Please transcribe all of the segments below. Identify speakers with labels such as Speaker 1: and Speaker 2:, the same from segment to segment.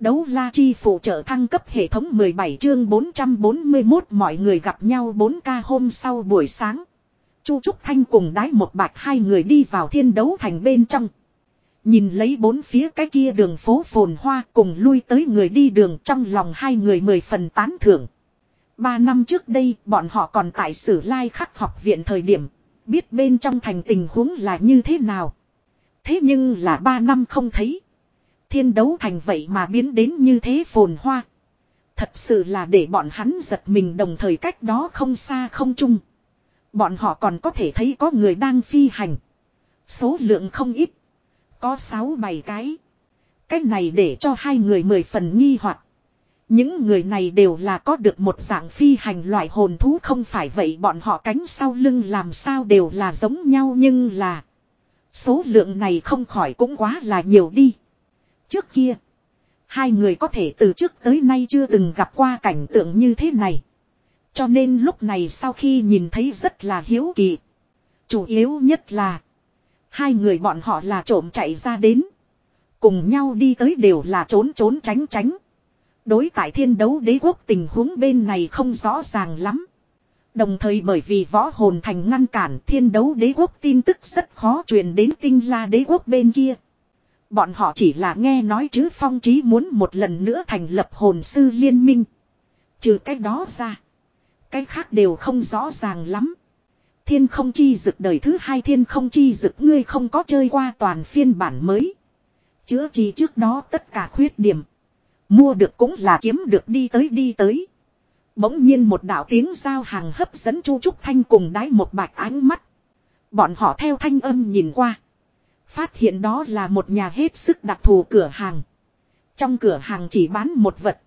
Speaker 1: Đấu la chi phụ trợ thăng cấp hệ thống 17 chương 441 mọi người gặp nhau 4 ca hôm sau buổi sáng. Chu Trúc Thanh cùng đái một bạch hai người đi vào thiên đấu thành bên trong. Nhìn lấy bốn phía cái kia đường phố phồn hoa cùng lui tới người đi đường trong lòng hai người mười phần tán thưởng. Ba năm trước đây, bọn họ còn tại sử lai khắc học viện thời điểm. Biết bên trong thành tình huống là như thế nào. Thế nhưng là ba năm không thấy. Thiên đấu thành vậy mà biến đến như thế phồn hoa. Thật sự là để bọn hắn giật mình đồng thời cách đó không xa không chung. Bọn họ còn có thể thấy có người đang phi hành. Số lượng không ít. Có 6-7 cái. Cách này để cho hai người mười phần nghi hoặc Những người này đều là có được một dạng phi hành loại hồn thú không phải vậy bọn họ cánh sau lưng làm sao đều là giống nhau nhưng là. Số lượng này không khỏi cũng quá là nhiều đi. Trước kia, hai người có thể từ trước tới nay chưa từng gặp qua cảnh tượng như thế này. Cho nên lúc này sau khi nhìn thấy rất là hiếu kỳ. Chủ yếu nhất là, hai người bọn họ là trộm chạy ra đến. Cùng nhau đi tới đều là trốn trốn tránh tránh. Đối tại thiên đấu đế quốc tình huống bên này không rõ ràng lắm. Đồng thời bởi vì võ hồn thành ngăn cản thiên đấu đế quốc tin tức rất khó truyền đến tinh la đế quốc bên kia. Bọn họ chỉ là nghe nói chứ phong trí muốn một lần nữa thành lập hồn sư liên minh. Trừ cái đó ra. Cái khác đều không rõ ràng lắm. Thiên không chi dực đời thứ hai thiên không chi dực, ngươi không có chơi qua toàn phiên bản mới. Chữa trị trước đó tất cả khuyết điểm. Mua được cũng là kiếm được đi tới đi tới. Bỗng nhiên một đạo tiếng giao hàng hấp dẫn Chu Trúc Thanh cùng đái một bạch ánh mắt. Bọn họ theo thanh âm nhìn qua. Phát hiện đó là một nhà hết sức đặc thù cửa hàng. Trong cửa hàng chỉ bán một vật.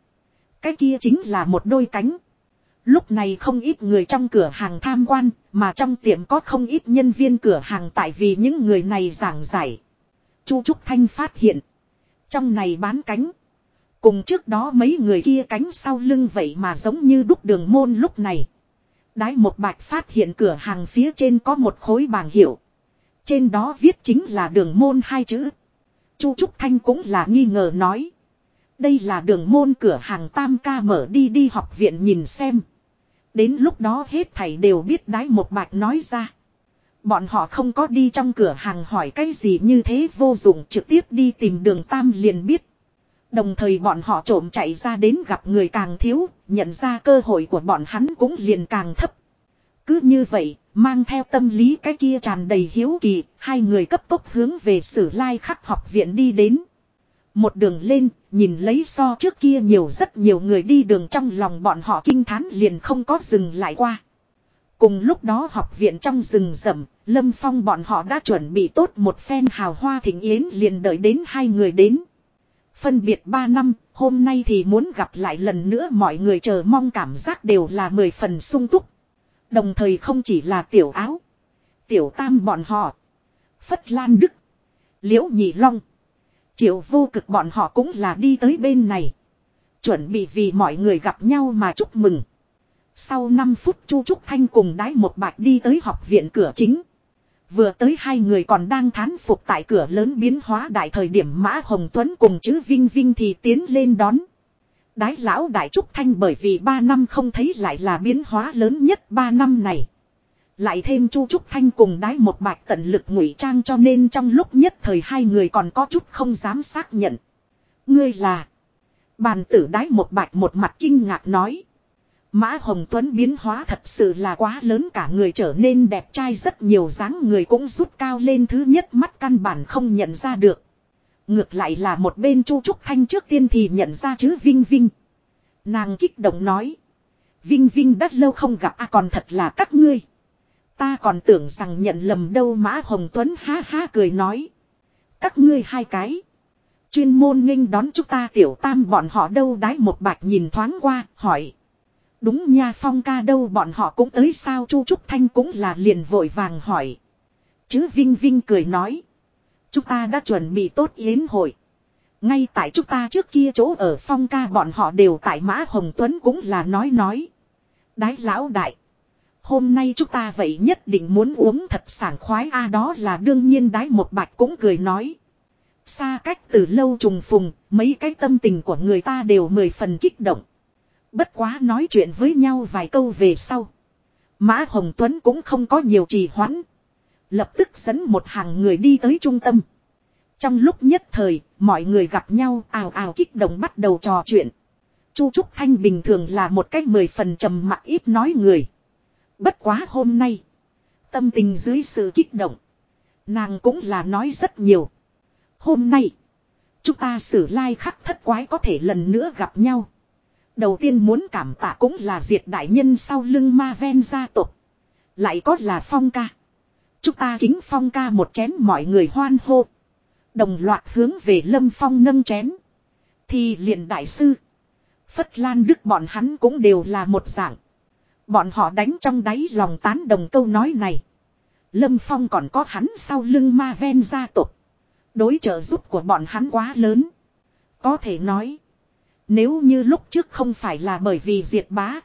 Speaker 1: Cái kia chính là một đôi cánh. Lúc này không ít người trong cửa hàng tham quan, mà trong tiệm có không ít nhân viên cửa hàng tại vì những người này giảng giải. Chu Trúc Thanh phát hiện. Trong này bán cánh. Cùng trước đó mấy người kia cánh sau lưng vậy mà giống như đúc đường môn lúc này. Đái một bạch phát hiện cửa hàng phía trên có một khối bảng hiệu. Trên đó viết chính là đường môn hai chữ. Chu Trúc Thanh cũng là nghi ngờ nói. Đây là đường môn cửa hàng tam ca mở đi đi học viện nhìn xem. Đến lúc đó hết thầy đều biết đái một bạch nói ra. Bọn họ không có đi trong cửa hàng hỏi cái gì như thế vô dụng trực tiếp đi tìm đường tam liền biết. Đồng thời bọn họ trộm chạy ra đến gặp người càng thiếu, nhận ra cơ hội của bọn hắn cũng liền càng thấp. Cứ như vậy, mang theo tâm lý cái kia tràn đầy hiếu kỳ, hai người cấp tốc hướng về sử lai khắc học viện đi đến. Một đường lên, nhìn lấy so trước kia nhiều rất nhiều người đi đường trong lòng bọn họ kinh thán liền không có dừng lại qua. Cùng lúc đó học viện trong rừng rậm, Lâm Phong bọn họ đã chuẩn bị tốt một phen hào hoa thịnh yến liền đợi đến hai người đến. Phân biệt ba năm, hôm nay thì muốn gặp lại lần nữa mọi người chờ mong cảm giác đều là mười phần sung túc. Đồng thời không chỉ là tiểu áo, tiểu tam bọn họ, Phất Lan Đức, Liễu Nhị Long, Triệu vô cực bọn họ cũng là đi tới bên này. Chuẩn bị vì mọi người gặp nhau mà chúc mừng. Sau 5 phút Chu Trúc Thanh cùng đái một bạch đi tới học viện cửa chính. Vừa tới hai người còn đang thán phục tại cửa lớn biến hóa đại thời điểm Mã Hồng Tuấn cùng chữ Vinh Vinh thì tiến lên đón. Đái lão đại Trúc Thanh bởi vì 3 năm không thấy lại là biến hóa lớn nhất 3 năm này. Lại thêm Chu Trúc Thanh cùng đái một bạch tận lực ngụy trang cho nên trong lúc nhất thời hai người còn có chút không dám xác nhận. Ngươi là. Bàn tử đái một bạch một mặt kinh ngạc nói. Mã Hồng Tuấn biến hóa thật sự là quá lớn cả người trở nên đẹp trai rất nhiều dáng người cũng rút cao lên thứ nhất mắt căn bản không nhận ra được. Ngược lại là một bên Chu Trúc Thanh trước tiên thì nhận ra chứ Vinh Vinh. Nàng kích động nói. Vinh Vinh đã lâu không gặp à còn thật là các ngươi. Ta còn tưởng rằng nhận lầm đâu Mã Hồng Tuấn ha ha cười nói. Các ngươi hai cái. Chuyên môn nghênh đón chúng ta tiểu tam bọn họ đâu đái một bạch nhìn thoáng qua, hỏi. Đúng nha phong ca đâu bọn họ cũng tới sao Chu Trúc Thanh cũng là liền vội vàng hỏi. Chứ Vinh Vinh cười nói. Chúng ta đã chuẩn bị tốt yến hội. Ngay tại chúng ta trước kia chỗ ở phong ca bọn họ đều tại Mã Hồng Tuấn cũng là nói nói. Đái lão đại. Hôm nay chúng ta vậy nhất định muốn uống thật sảng khoái a đó là đương nhiên đái một bạch cũng cười nói. Xa cách từ lâu trùng phùng, Mấy cái tâm tình của người ta đều mười phần kích động. Bất quá nói chuyện với nhau vài câu về sau. Mã Hồng Tuấn cũng không có nhiều trì hoãn. Lập tức dẫn một hàng người đi tới trung tâm. Trong lúc nhất thời, mọi người gặp nhau ào ào kích động bắt đầu trò chuyện. Chu Trúc Thanh bình thường là một cách mười phần trầm mặc ít nói người. Bất quá hôm nay, tâm tình dưới sự kích động. Nàng cũng là nói rất nhiều. Hôm nay, chúng ta xử lai khắc thất quái có thể lần nữa gặp nhau. Đầu tiên muốn cảm tạ cũng là diệt đại nhân sau lưng ma ven gia tộc. Lại có là phong ca. Chúng ta kính phong ca một chén mọi người hoan hô. Đồng loạt hướng về lâm phong nâng chén. Thì liền đại sư. Phất Lan Đức bọn hắn cũng đều là một dạng. Bọn họ đánh trong đáy lòng tán đồng câu nói này. Lâm Phong còn có hắn sau lưng ma ven gia tộc. Đối trợ giúp của bọn hắn quá lớn. Có thể nói. Nếu như lúc trước không phải là bởi vì diệt bá.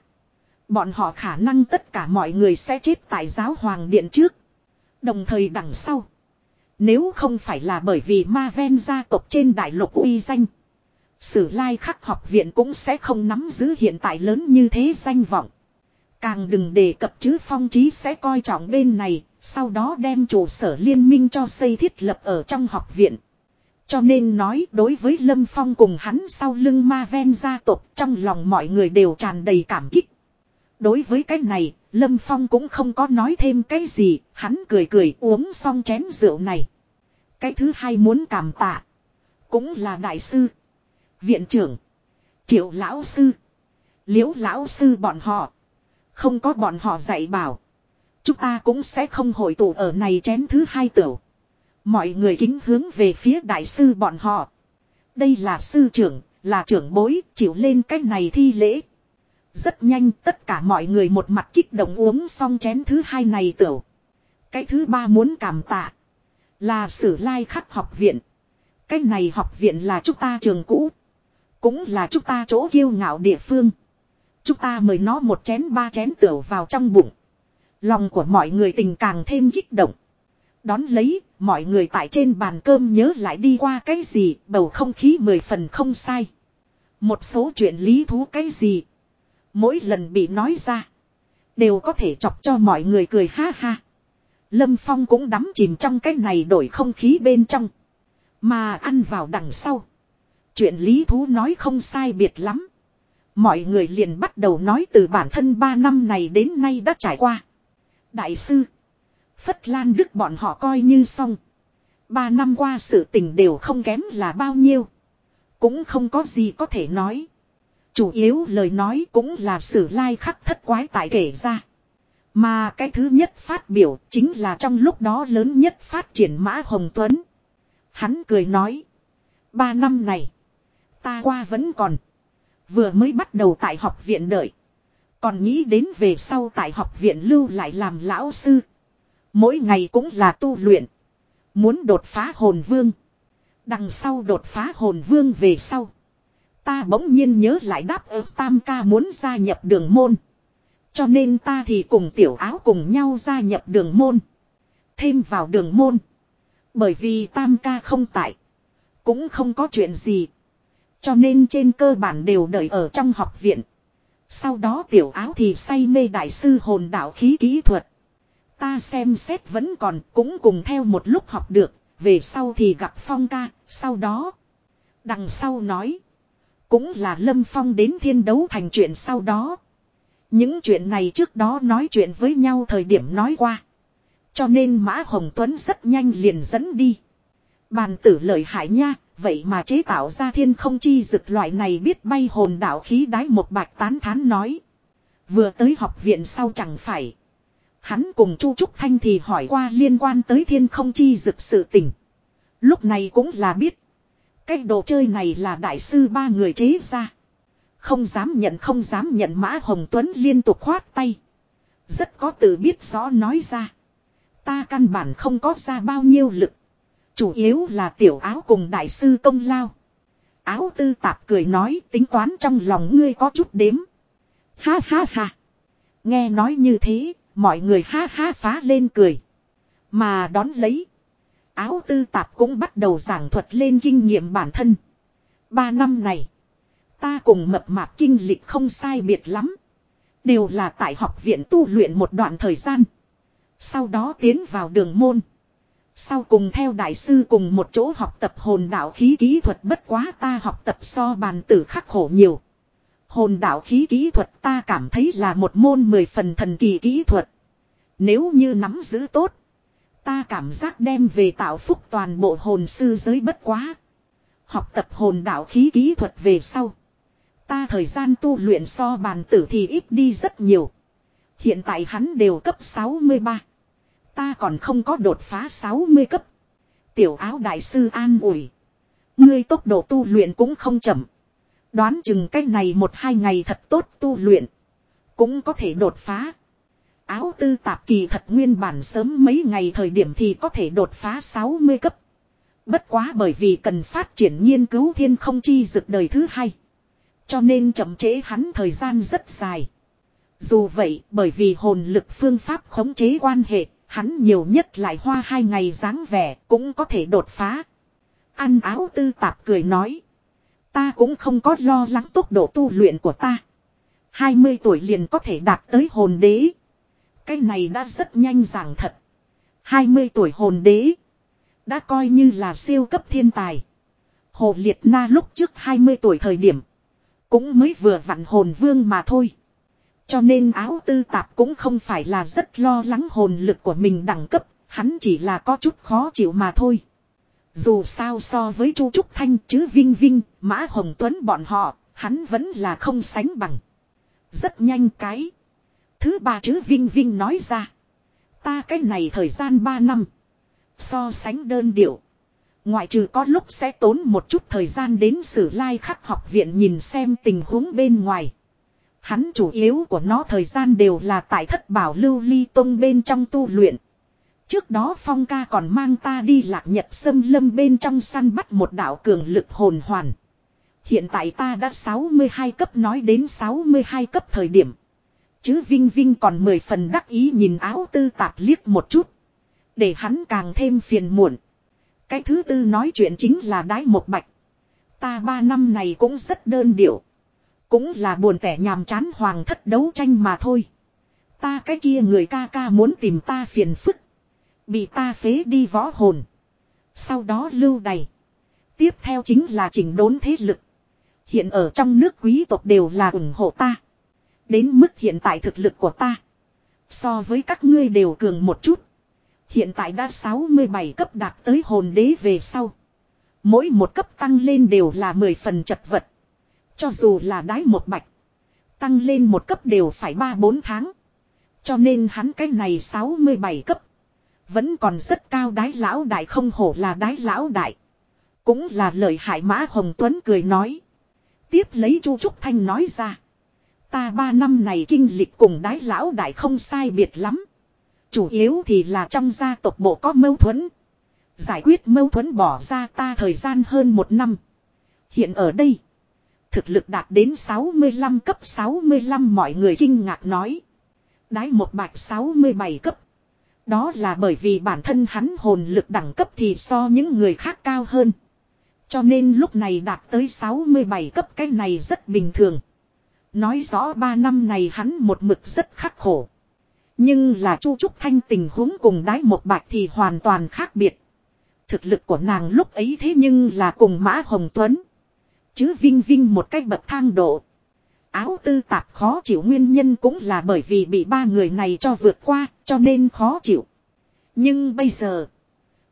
Speaker 1: Bọn họ khả năng tất cả mọi người sẽ chết tại giáo hoàng điện trước. Đồng thời đằng sau. Nếu không phải là bởi vì ma ven gia tộc trên đại lục uy danh. Sử lai khắc học viện cũng sẽ không nắm giữ hiện tại lớn như thế danh vọng. Càng đừng đề cập chứ phong trí sẽ coi trọng bên này, sau đó đem trụ sở liên minh cho xây thiết lập ở trong học viện. Cho nên nói đối với Lâm Phong cùng hắn sau lưng ma ven gia tộc trong lòng mọi người đều tràn đầy cảm kích. Đối với cái này, Lâm Phong cũng không có nói thêm cái gì, hắn cười cười uống xong chén rượu này. Cái thứ hai muốn cảm tạ, cũng là đại sư, viện trưởng, triệu lão sư, liễu lão sư bọn họ. Không có bọn họ dạy bảo. Chúng ta cũng sẽ không hội tụ ở này chén thứ hai tiểu. Mọi người kính hướng về phía đại sư bọn họ. Đây là sư trưởng, là trưởng bối, chịu lên cách này thi lễ. Rất nhanh tất cả mọi người một mặt kích động uống xong chén thứ hai này tửu. Cái thứ ba muốn cảm tạ. Là sử lai khắc học viện. Cái này học viện là chúng ta trường cũ. Cũng là chúng ta chỗ kiêu ngạo địa phương. Chúng ta mời nó một chén ba chén tửu vào trong bụng. Lòng của mọi người tình càng thêm kích động. Đón lấy, mọi người tại trên bàn cơm nhớ lại đi qua cái gì, bầu không khí mười phần không sai. Một số chuyện lý thú cái gì. Mỗi lần bị nói ra. Đều có thể chọc cho mọi người cười ha ha. Lâm Phong cũng đắm chìm trong cái này đổi không khí bên trong. Mà ăn vào đằng sau. Chuyện lý thú nói không sai biệt lắm. Mọi người liền bắt đầu nói từ bản thân ba năm này đến nay đã trải qua. Đại sư. Phất Lan Đức bọn họ coi như xong. Ba năm qua sự tình đều không kém là bao nhiêu. Cũng không có gì có thể nói. Chủ yếu lời nói cũng là sử lai khắc thất quái tại kể ra. Mà cái thứ nhất phát biểu chính là trong lúc đó lớn nhất phát triển Mã Hồng Tuấn. Hắn cười nói. Ba năm này. Ta qua vẫn còn. Vừa mới bắt đầu tại học viện đợi. Còn nghĩ đến về sau tại học viện lưu lại làm lão sư. Mỗi ngày cũng là tu luyện. Muốn đột phá hồn vương. Đằng sau đột phá hồn vương về sau. Ta bỗng nhiên nhớ lại đáp ứng tam ca muốn gia nhập đường môn. Cho nên ta thì cùng tiểu áo cùng nhau gia nhập đường môn. Thêm vào đường môn. Bởi vì tam ca không tại. Cũng không có chuyện gì. Cho nên trên cơ bản đều đợi ở trong học viện. Sau đó tiểu áo thì say mê đại sư hồn đạo khí kỹ thuật. Ta xem xét vẫn còn cũng cùng theo một lúc học được, về sau thì gặp Phong ca, sau đó. Đằng sau nói. Cũng là Lâm Phong đến thiên đấu thành chuyện sau đó. Những chuyện này trước đó nói chuyện với nhau thời điểm nói qua. Cho nên Mã Hồng Tuấn rất nhanh liền dẫn đi. Bàn tử lợi hại nha, vậy mà chế tạo ra thiên không chi dực loại này biết bay hồn đạo khí đái một bạch tán thán nói. Vừa tới học viện sau chẳng phải. Hắn cùng Chu Trúc Thanh thì hỏi qua liên quan tới thiên không chi dực sự tình. Lúc này cũng là biết. Cái đồ chơi này là đại sư ba người chế ra. Không dám nhận không dám nhận Mã Hồng Tuấn liên tục khoát tay. Rất có tự biết rõ nói ra. Ta căn bản không có ra bao nhiêu lực. Chủ yếu là tiểu áo cùng đại sư công lao. Áo tư tạp cười nói tính toán trong lòng ngươi có chút đếm. Ha ha ha. Nghe nói như thế, mọi người ha ha phá lên cười. Mà đón lấy. Áo tư tạp cũng bắt đầu giảng thuật lên kinh nghiệm bản thân. Ba năm này. Ta cùng mập mạp kinh lịch không sai biệt lắm. Đều là tại học viện tu luyện một đoạn thời gian. Sau đó tiến vào đường môn. Sau cùng theo đại sư cùng một chỗ học tập hồn đạo khí kỹ thuật bất quá ta học tập so bàn tử khắc khổ nhiều. Hồn đạo khí kỹ thuật ta cảm thấy là một môn mười phần thần kỳ kỹ thuật. Nếu như nắm giữ tốt. Ta cảm giác đem về tạo phúc toàn bộ hồn sư giới bất quá. Học tập hồn đạo khí kỹ thuật về sau. Ta thời gian tu luyện so bàn tử thì ít đi rất nhiều. Hiện tại hắn đều cấp 63. Ta còn không có đột phá 60 cấp. Tiểu áo đại sư an ủi. Ngươi tốc độ tu luyện cũng không chậm. Đoán chừng cách này một hai ngày thật tốt tu luyện. Cũng có thể đột phá. Áo tư tạp kỳ thật nguyên bản sớm mấy ngày thời điểm thì có thể đột phá 60 cấp. Bất quá bởi vì cần phát triển nghiên cứu thiên không chi dực đời thứ hai. Cho nên chậm chế hắn thời gian rất dài. Dù vậy, bởi vì hồn lực phương pháp khống chế quan hệ, hắn nhiều nhất lại hoa hai ngày dáng vẻ cũng có thể đột phá. Ăn áo tư tạp cười nói. Ta cũng không có lo lắng tốc độ tu luyện của ta. 20 tuổi liền có thể đạt tới hồn đế. Cái này đã rất nhanh giảng thật. 20 tuổi hồn đế. Đã coi như là siêu cấp thiên tài. Hồ Liệt Na lúc trước 20 tuổi thời điểm. Cũng mới vừa vặn hồn vương mà thôi. Cho nên áo tư tạp cũng không phải là rất lo lắng hồn lực của mình đẳng cấp. Hắn chỉ là có chút khó chịu mà thôi. Dù sao so với Chu Trúc Thanh chứ Vinh Vinh, Mã Hồng Tuấn bọn họ, hắn vẫn là không sánh bằng. Rất nhanh cái. Thứ ba chữ Vinh Vinh nói ra. Ta cái này thời gian ba năm. So sánh đơn điệu. Ngoại trừ có lúc sẽ tốn một chút thời gian đến sử lai like khắc học viện nhìn xem tình huống bên ngoài. Hắn chủ yếu của nó thời gian đều là tại thất bảo lưu ly tông bên trong tu luyện. Trước đó Phong ca còn mang ta đi lạc nhật sâm lâm bên trong săn bắt một đạo cường lực hồn hoàn. Hiện tại ta đã 62 cấp, nói đến 62 cấp thời điểm. Chứ Vinh Vinh còn 10 phần đắc ý nhìn áo tư tạp liếc một chút. Để hắn càng thêm phiền muộn. Cái thứ tư nói chuyện chính là đái một bạch. Ta ba năm này cũng rất đơn điệu. Cũng là buồn tẻ nhàm chán hoàng thất đấu tranh mà thôi. Ta cái kia người ca ca muốn tìm ta phiền phức. Bị ta phế đi võ hồn. Sau đó lưu đầy. Tiếp theo chính là chỉnh đốn thế lực. Hiện ở trong nước quý tộc đều là ủng hộ ta. Đến mức hiện tại thực lực của ta. So với các ngươi đều cường một chút. Hiện tại đã 67 cấp đạt tới hồn đế về sau. Mỗi một cấp tăng lên đều là 10 phần chật vật. Cho dù là đái một bạch. Tăng lên một cấp đều phải 3-4 tháng. Cho nên hắn cái này 67 cấp. Vẫn còn rất cao đái lão đại không hổ là đái lão đại. Cũng là lời hại mã Hồng Tuấn cười nói. Tiếp lấy Chu Trúc Thanh nói ra. Ta ba năm này kinh lịch cùng đái lão đại không sai biệt lắm. Chủ yếu thì là trong gia tộc bộ có mâu thuẫn. Giải quyết mâu thuẫn bỏ ra ta thời gian hơn một năm. Hiện ở đây. Thực lực đạt đến 65 cấp 65 mọi người kinh ngạc nói. Đái một bạch 67 cấp. Đó là bởi vì bản thân hắn hồn lực đẳng cấp thì so những người khác cao hơn. Cho nên lúc này đạt tới 67 cấp, cái này rất bình thường. Nói rõ ba năm này hắn một mực rất khắc khổ. Nhưng là Chu Trúc Thanh tình huống cùng đái một bạch thì hoàn toàn khác biệt. Thực lực của nàng lúc ấy thế nhưng là cùng Mã Hồng Tuấn. Chứ Vinh Vinh một cách bậc thang độ. Áo tư tạp khó chịu nguyên nhân cũng là bởi vì bị ba người này cho vượt qua, cho nên khó chịu. Nhưng bây giờ,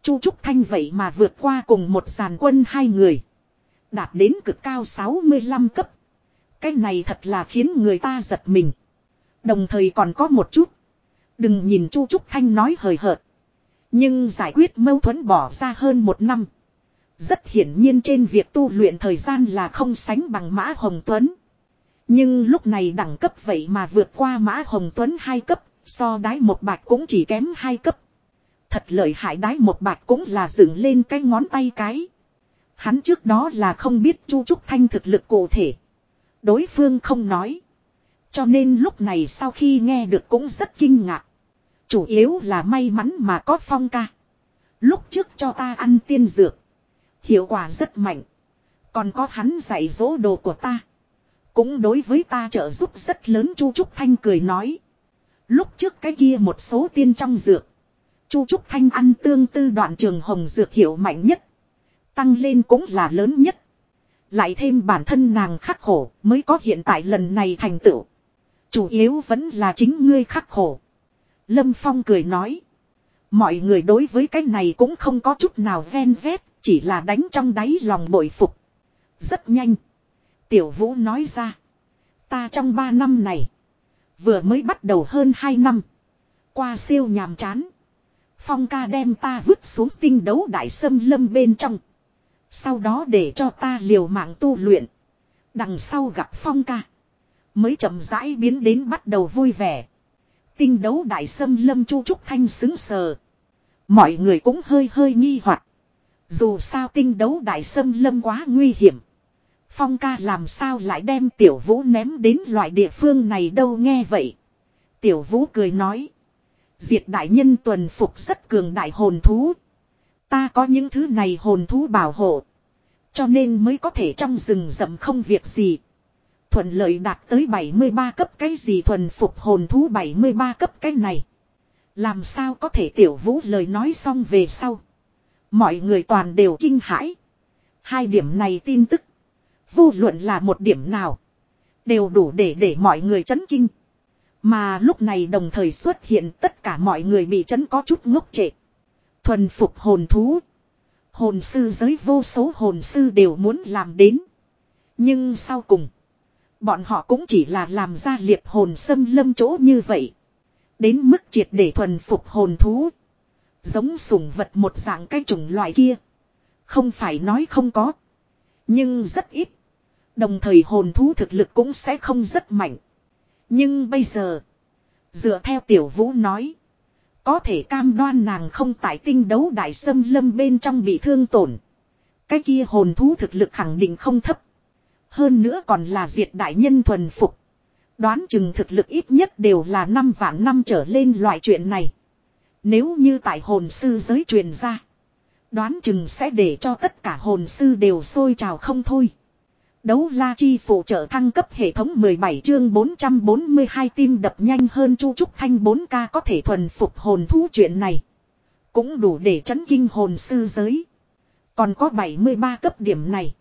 Speaker 1: Chu Trúc Thanh vậy mà vượt qua cùng một giàn quân hai người. Đạt đến cực cao 65 cấp. Cái này thật là khiến người ta giật mình. Đồng thời còn có một chút. Đừng nhìn Chu Trúc Thanh nói hời hợt. Nhưng giải quyết mâu thuẫn bỏ ra hơn một năm. Rất hiển nhiên trên việc tu luyện thời gian là không sánh bằng Mã Hồng Tuấn. Nhưng lúc này đẳng cấp vậy mà vượt qua Mã Hồng Tuấn hai cấp, so đái một bạch cũng chỉ kém hai cấp. Thật lợi hại đái một bạch cũng là dựng lên cái ngón tay cái. Hắn trước đó là không biết Chu Trúc Thanh thực lực cụ thể. Đối phương không nói. Cho nên lúc này sau khi nghe được cũng rất kinh ngạc. Chủ yếu là may mắn mà có phong ca. Lúc trước cho ta ăn tiên dược. Hiệu quả rất mạnh. Còn có hắn dạy dỗ đồ của ta. Cũng đối với ta trợ giúp rất lớn Chu Trúc Thanh cười nói. Lúc trước cái kia một số tiên trong dược. Chu Trúc Thanh ăn tương tư đoạn trường hồng dược hiệu mạnh nhất. Tăng lên cũng là lớn nhất. Lại thêm bản thân nàng khắc khổ mới có hiện tại lần này thành tựu. Chủ yếu vẫn là chính ngươi khắc khổ. Lâm Phong cười nói. Mọi người đối với cái này cũng không có chút nào ven vét, chỉ là đánh trong đáy lòng bội phục. Rất nhanh. Tiểu Vũ nói ra. Ta trong 3 năm này. Vừa mới bắt đầu hơn 2 năm. Qua siêu nhàm chán. Phong ca đem ta vứt xuống tinh đấu đại sâm lâm bên trong. Sau đó để cho ta liều mạng tu luyện. Đằng sau gặp phong ca. Mới chậm rãi biến đến bắt đầu vui vẻ. Tinh đấu đại sâm lâm chu trúc thanh xứng sờ. Mọi người cũng hơi hơi nghi hoặc Dù sao tinh đấu đại sâm lâm quá nguy hiểm. Phong ca làm sao lại đem tiểu vũ ném đến loại địa phương này đâu nghe vậy. Tiểu vũ cười nói. Diệt đại nhân tuần phục rất cường đại hồn thú. Ta có những thứ này hồn thú bảo hộ. Cho nên mới có thể trong rừng rậm không việc gì. Thuận lợi đạt tới 73 cấp cái gì thuần phục hồn thú 73 cấp cái này. Làm sao có thể tiểu vũ lời nói xong về sau. Mọi người toàn đều kinh hãi. Hai điểm này tin tức. Vô luận là một điểm nào. Đều đủ để để mọi người chấn kinh. Mà lúc này đồng thời xuất hiện tất cả mọi người bị chấn có chút ngốc trệ. Thuần phục hồn thú. Hồn sư giới vô số hồn sư đều muốn làm đến. Nhưng sau cùng. Bọn họ cũng chỉ là làm ra liệt hồn xâm lâm chỗ như vậy. Đến mức triệt để thuần phục hồn thú. Giống sủng vật một dạng cái chủng loại kia. Không phải nói không có. Nhưng rất ít. Đồng thời hồn thú thực lực cũng sẽ không rất mạnh. Nhưng bây giờ. Dựa theo tiểu vũ nói. Có thể cam đoan nàng không tại tinh đấu đại sâm lâm bên trong bị thương tổn. Cái kia hồn thú thực lực khẳng định không thấp. Hơn nữa còn là diệt đại nhân thuần phục. Đoán chừng thực lực ít nhất đều là năm vạn năm trở lên loại chuyện này. Nếu như tại hồn sư giới truyền ra. Đoán chừng sẽ để cho tất cả hồn sư đều sôi trào không thôi. Đấu la chi phụ trợ thăng cấp hệ thống 17 chương 442 tim đập nhanh hơn Chu Trúc Thanh 4K có thể thuần phục hồn thú chuyện này. Cũng đủ để chấn kinh hồn sư giới. Còn có 73 cấp điểm này.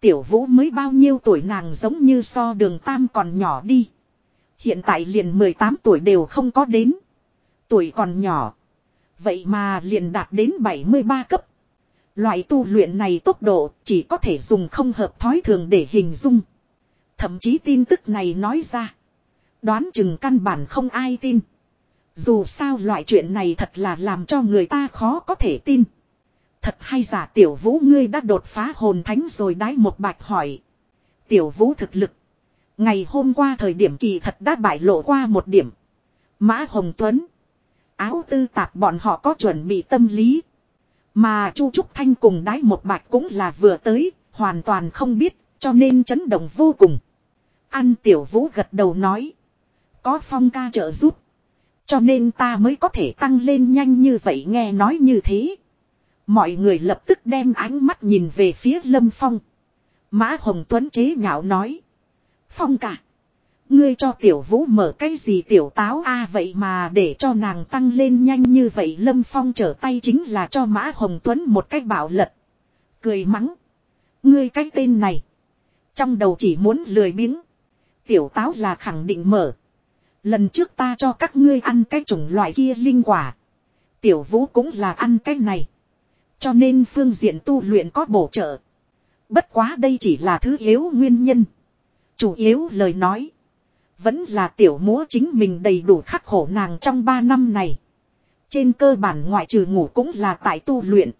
Speaker 1: Tiểu vũ mới bao nhiêu tuổi nàng giống như so đường tam còn nhỏ đi. Hiện tại liền 18 tuổi đều không có đến. Tuổi còn nhỏ. Vậy mà liền đạt đến 73 cấp. Loại tu luyện này tốc độ chỉ có thể dùng không hợp thói thường để hình dung. Thậm chí tin tức này nói ra. Đoán chừng căn bản không ai tin. Dù sao loại chuyện này thật là làm cho người ta khó có thể tin. Thật hay giả tiểu vũ ngươi đã đột phá hồn thánh rồi đái một bạch hỏi. Tiểu vũ thực lực. Ngày hôm qua thời điểm kỳ thật đã bại lộ qua một điểm. Mã Hồng Tuấn. Áo tư tạp bọn họ có chuẩn bị tâm lý. Mà Chu Trúc Thanh cùng đái một bạch cũng là vừa tới, hoàn toàn không biết, cho nên chấn động vô cùng. An tiểu vũ gật đầu nói. Có phong ca trợ giúp. Cho nên ta mới có thể tăng lên nhanh như vậy nghe nói như thế. Mọi người lập tức đem ánh mắt nhìn về phía Lâm Phong. Mã Hồng Tuấn chế nhạo nói. Phong cả. Ngươi cho tiểu vũ mở cái gì tiểu táo a vậy mà để cho nàng tăng lên nhanh như vậy Lâm Phong trở tay chính là cho Mã Hồng Tuấn một cách bảo lật. Cười mắng. Ngươi cái tên này. Trong đầu chỉ muốn lười biếng. Tiểu táo là khẳng định mở. Lần trước ta cho các ngươi ăn cái chủng loại kia linh quả. Tiểu vũ cũng là ăn cái này. Cho nên phương diện tu luyện có bổ trợ. Bất quá đây chỉ là thứ yếu nguyên nhân. Chủ yếu lời nói. Vẫn là tiểu múa chính mình đầy đủ khắc khổ nàng trong 3 năm này. Trên cơ bản ngoại trừ ngủ cũng là tại tu luyện.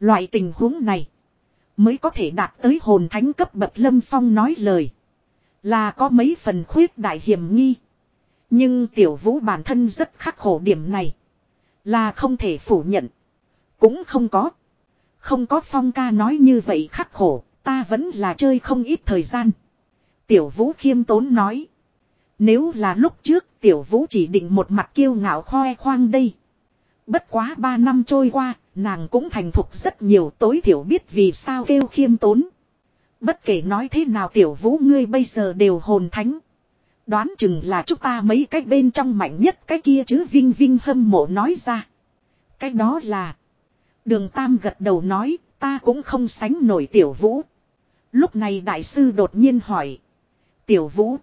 Speaker 1: Loại tình huống này. Mới có thể đạt tới hồn thánh cấp bậc lâm phong nói lời. Là có mấy phần khuyết đại hiểm nghi. Nhưng tiểu vũ bản thân rất khắc khổ điểm này. Là không thể phủ nhận. Cũng không có. Không có phong ca nói như vậy khắc khổ, ta vẫn là chơi không ít thời gian. Tiểu vũ khiêm tốn nói. Nếu là lúc trước tiểu vũ chỉ định một mặt kiêu ngạo khoe khoang đây. Bất quá ba năm trôi qua, nàng cũng thành thục rất nhiều tối thiểu biết vì sao kêu khiêm tốn. Bất kể nói thế nào tiểu vũ ngươi bây giờ đều hồn thánh. Đoán chừng là chúng ta mấy cái bên trong mạnh nhất cái kia chứ Vinh Vinh hâm mộ nói ra. Cái đó là. Đường Tam gật đầu nói ta cũng không sánh nổi tiểu vũ. Lúc này đại sư đột nhiên hỏi. Tiểu vũ.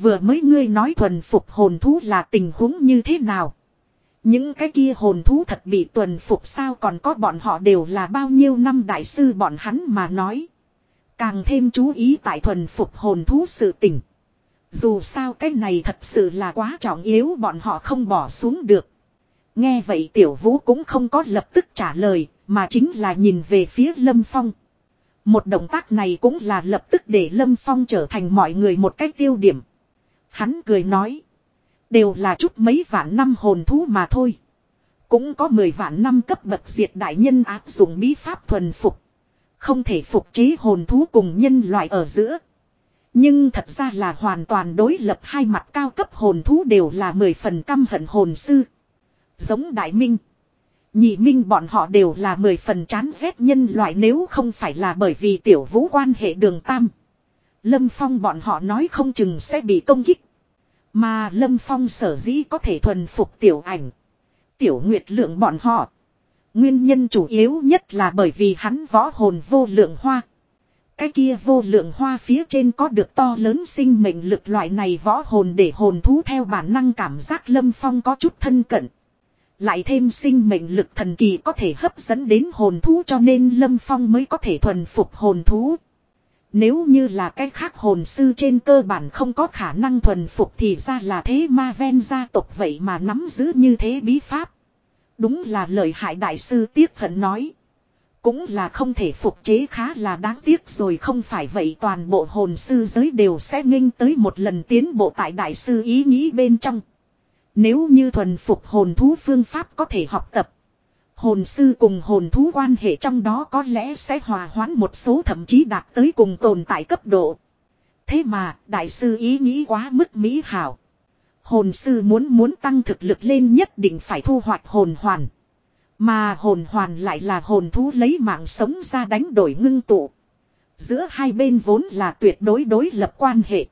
Speaker 1: Vừa mới ngươi nói thuần phục hồn thú là tình huống như thế nào? Những cái kia hồn thú thật bị tuần phục sao còn có bọn họ đều là bao nhiêu năm đại sư bọn hắn mà nói. Càng thêm chú ý tại thuần phục hồn thú sự tình. Dù sao cái này thật sự là quá trọng yếu bọn họ không bỏ xuống được. Nghe vậy tiểu vũ cũng không có lập tức trả lời, mà chính là nhìn về phía Lâm Phong. Một động tác này cũng là lập tức để Lâm Phong trở thành mọi người một cách tiêu điểm. Hắn cười nói. Đều là chút mấy vạn năm hồn thú mà thôi. Cũng có mười vạn năm cấp bậc diệt đại nhân áp dụng bí pháp thuần phục. Không thể phục chế hồn thú cùng nhân loại ở giữa. Nhưng thật ra là hoàn toàn đối lập hai mặt cao cấp hồn thú đều là mười phần căm hận hồn sư. Giống đại minh. Nhị minh bọn họ đều là mười phần chán ghét nhân loại nếu không phải là bởi vì tiểu vũ quan hệ đường tam. Lâm Phong bọn họ nói không chừng sẽ bị công kích. Mà Lâm Phong sở dĩ có thể thuần phục tiểu ảnh. Tiểu Nguyệt lượng bọn họ. Nguyên nhân chủ yếu nhất là bởi vì hắn võ hồn vô lượng hoa. Cái kia vô lượng hoa phía trên có được to lớn sinh mệnh lực loại này võ hồn để hồn thú theo bản năng cảm giác Lâm Phong có chút thân cận. Lại thêm sinh mệnh lực thần kỳ có thể hấp dẫn đến hồn thú cho nên Lâm Phong mới có thể thuần phục hồn thú. Nếu như là cái khác hồn sư trên cơ bản không có khả năng thuần phục thì ra là thế ma ven gia tộc vậy mà nắm giữ như thế bí pháp. Đúng là lời hại đại sư tiếc hận nói. Cũng là không thể phục chế khá là đáng tiếc rồi không phải vậy toàn bộ hồn sư giới đều sẽ nghênh tới một lần tiến bộ tại đại sư ý nghĩ bên trong. Nếu như thuần phục hồn thú phương pháp có thể học tập. Hồn sư cùng hồn thú quan hệ trong đó có lẽ sẽ hòa hoãn một số thậm chí đạt tới cùng tồn tại cấp độ. Thế mà, đại sư ý nghĩ quá mức mỹ hảo. Hồn sư muốn muốn tăng thực lực lên nhất định phải thu hoạch hồn hoàn. Mà hồn hoàn lại là hồn thú lấy mạng sống ra đánh đổi ngưng tụ. Giữa hai bên vốn là tuyệt đối đối lập quan hệ.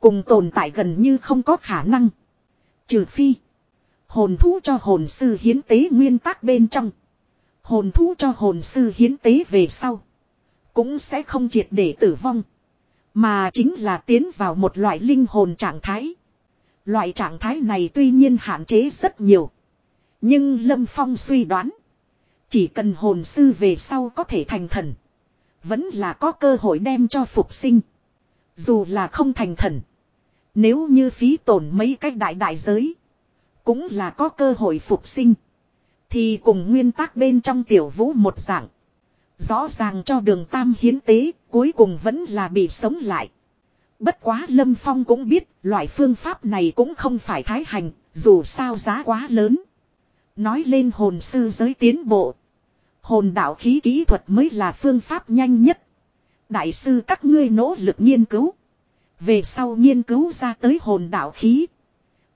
Speaker 1: Cùng tồn tại gần như không có khả năng. Trừ phi. Hồn thú cho hồn sư hiến tế nguyên tắc bên trong. Hồn thú cho hồn sư hiến tế về sau. Cũng sẽ không triệt để tử vong. Mà chính là tiến vào một loại linh hồn trạng thái. Loại trạng thái này tuy nhiên hạn chế rất nhiều. Nhưng Lâm Phong suy đoán. Chỉ cần hồn sư về sau có thể thành thần. Vẫn là có cơ hội đem cho phục sinh. Dù là không thành thần. Nếu như phí tổn mấy cách đại đại giới. Cũng là có cơ hội phục sinh. Thì cùng nguyên tắc bên trong tiểu vũ một dạng. Rõ ràng cho đường tam hiến tế, cuối cùng vẫn là bị sống lại. Bất quá Lâm Phong cũng biết, loại phương pháp này cũng không phải thái hành, dù sao giá quá lớn. Nói lên hồn sư giới tiến bộ. Hồn đạo khí kỹ thuật mới là phương pháp nhanh nhất. Đại sư các ngươi nỗ lực nghiên cứu. Về sau nghiên cứu ra tới hồn đạo khí.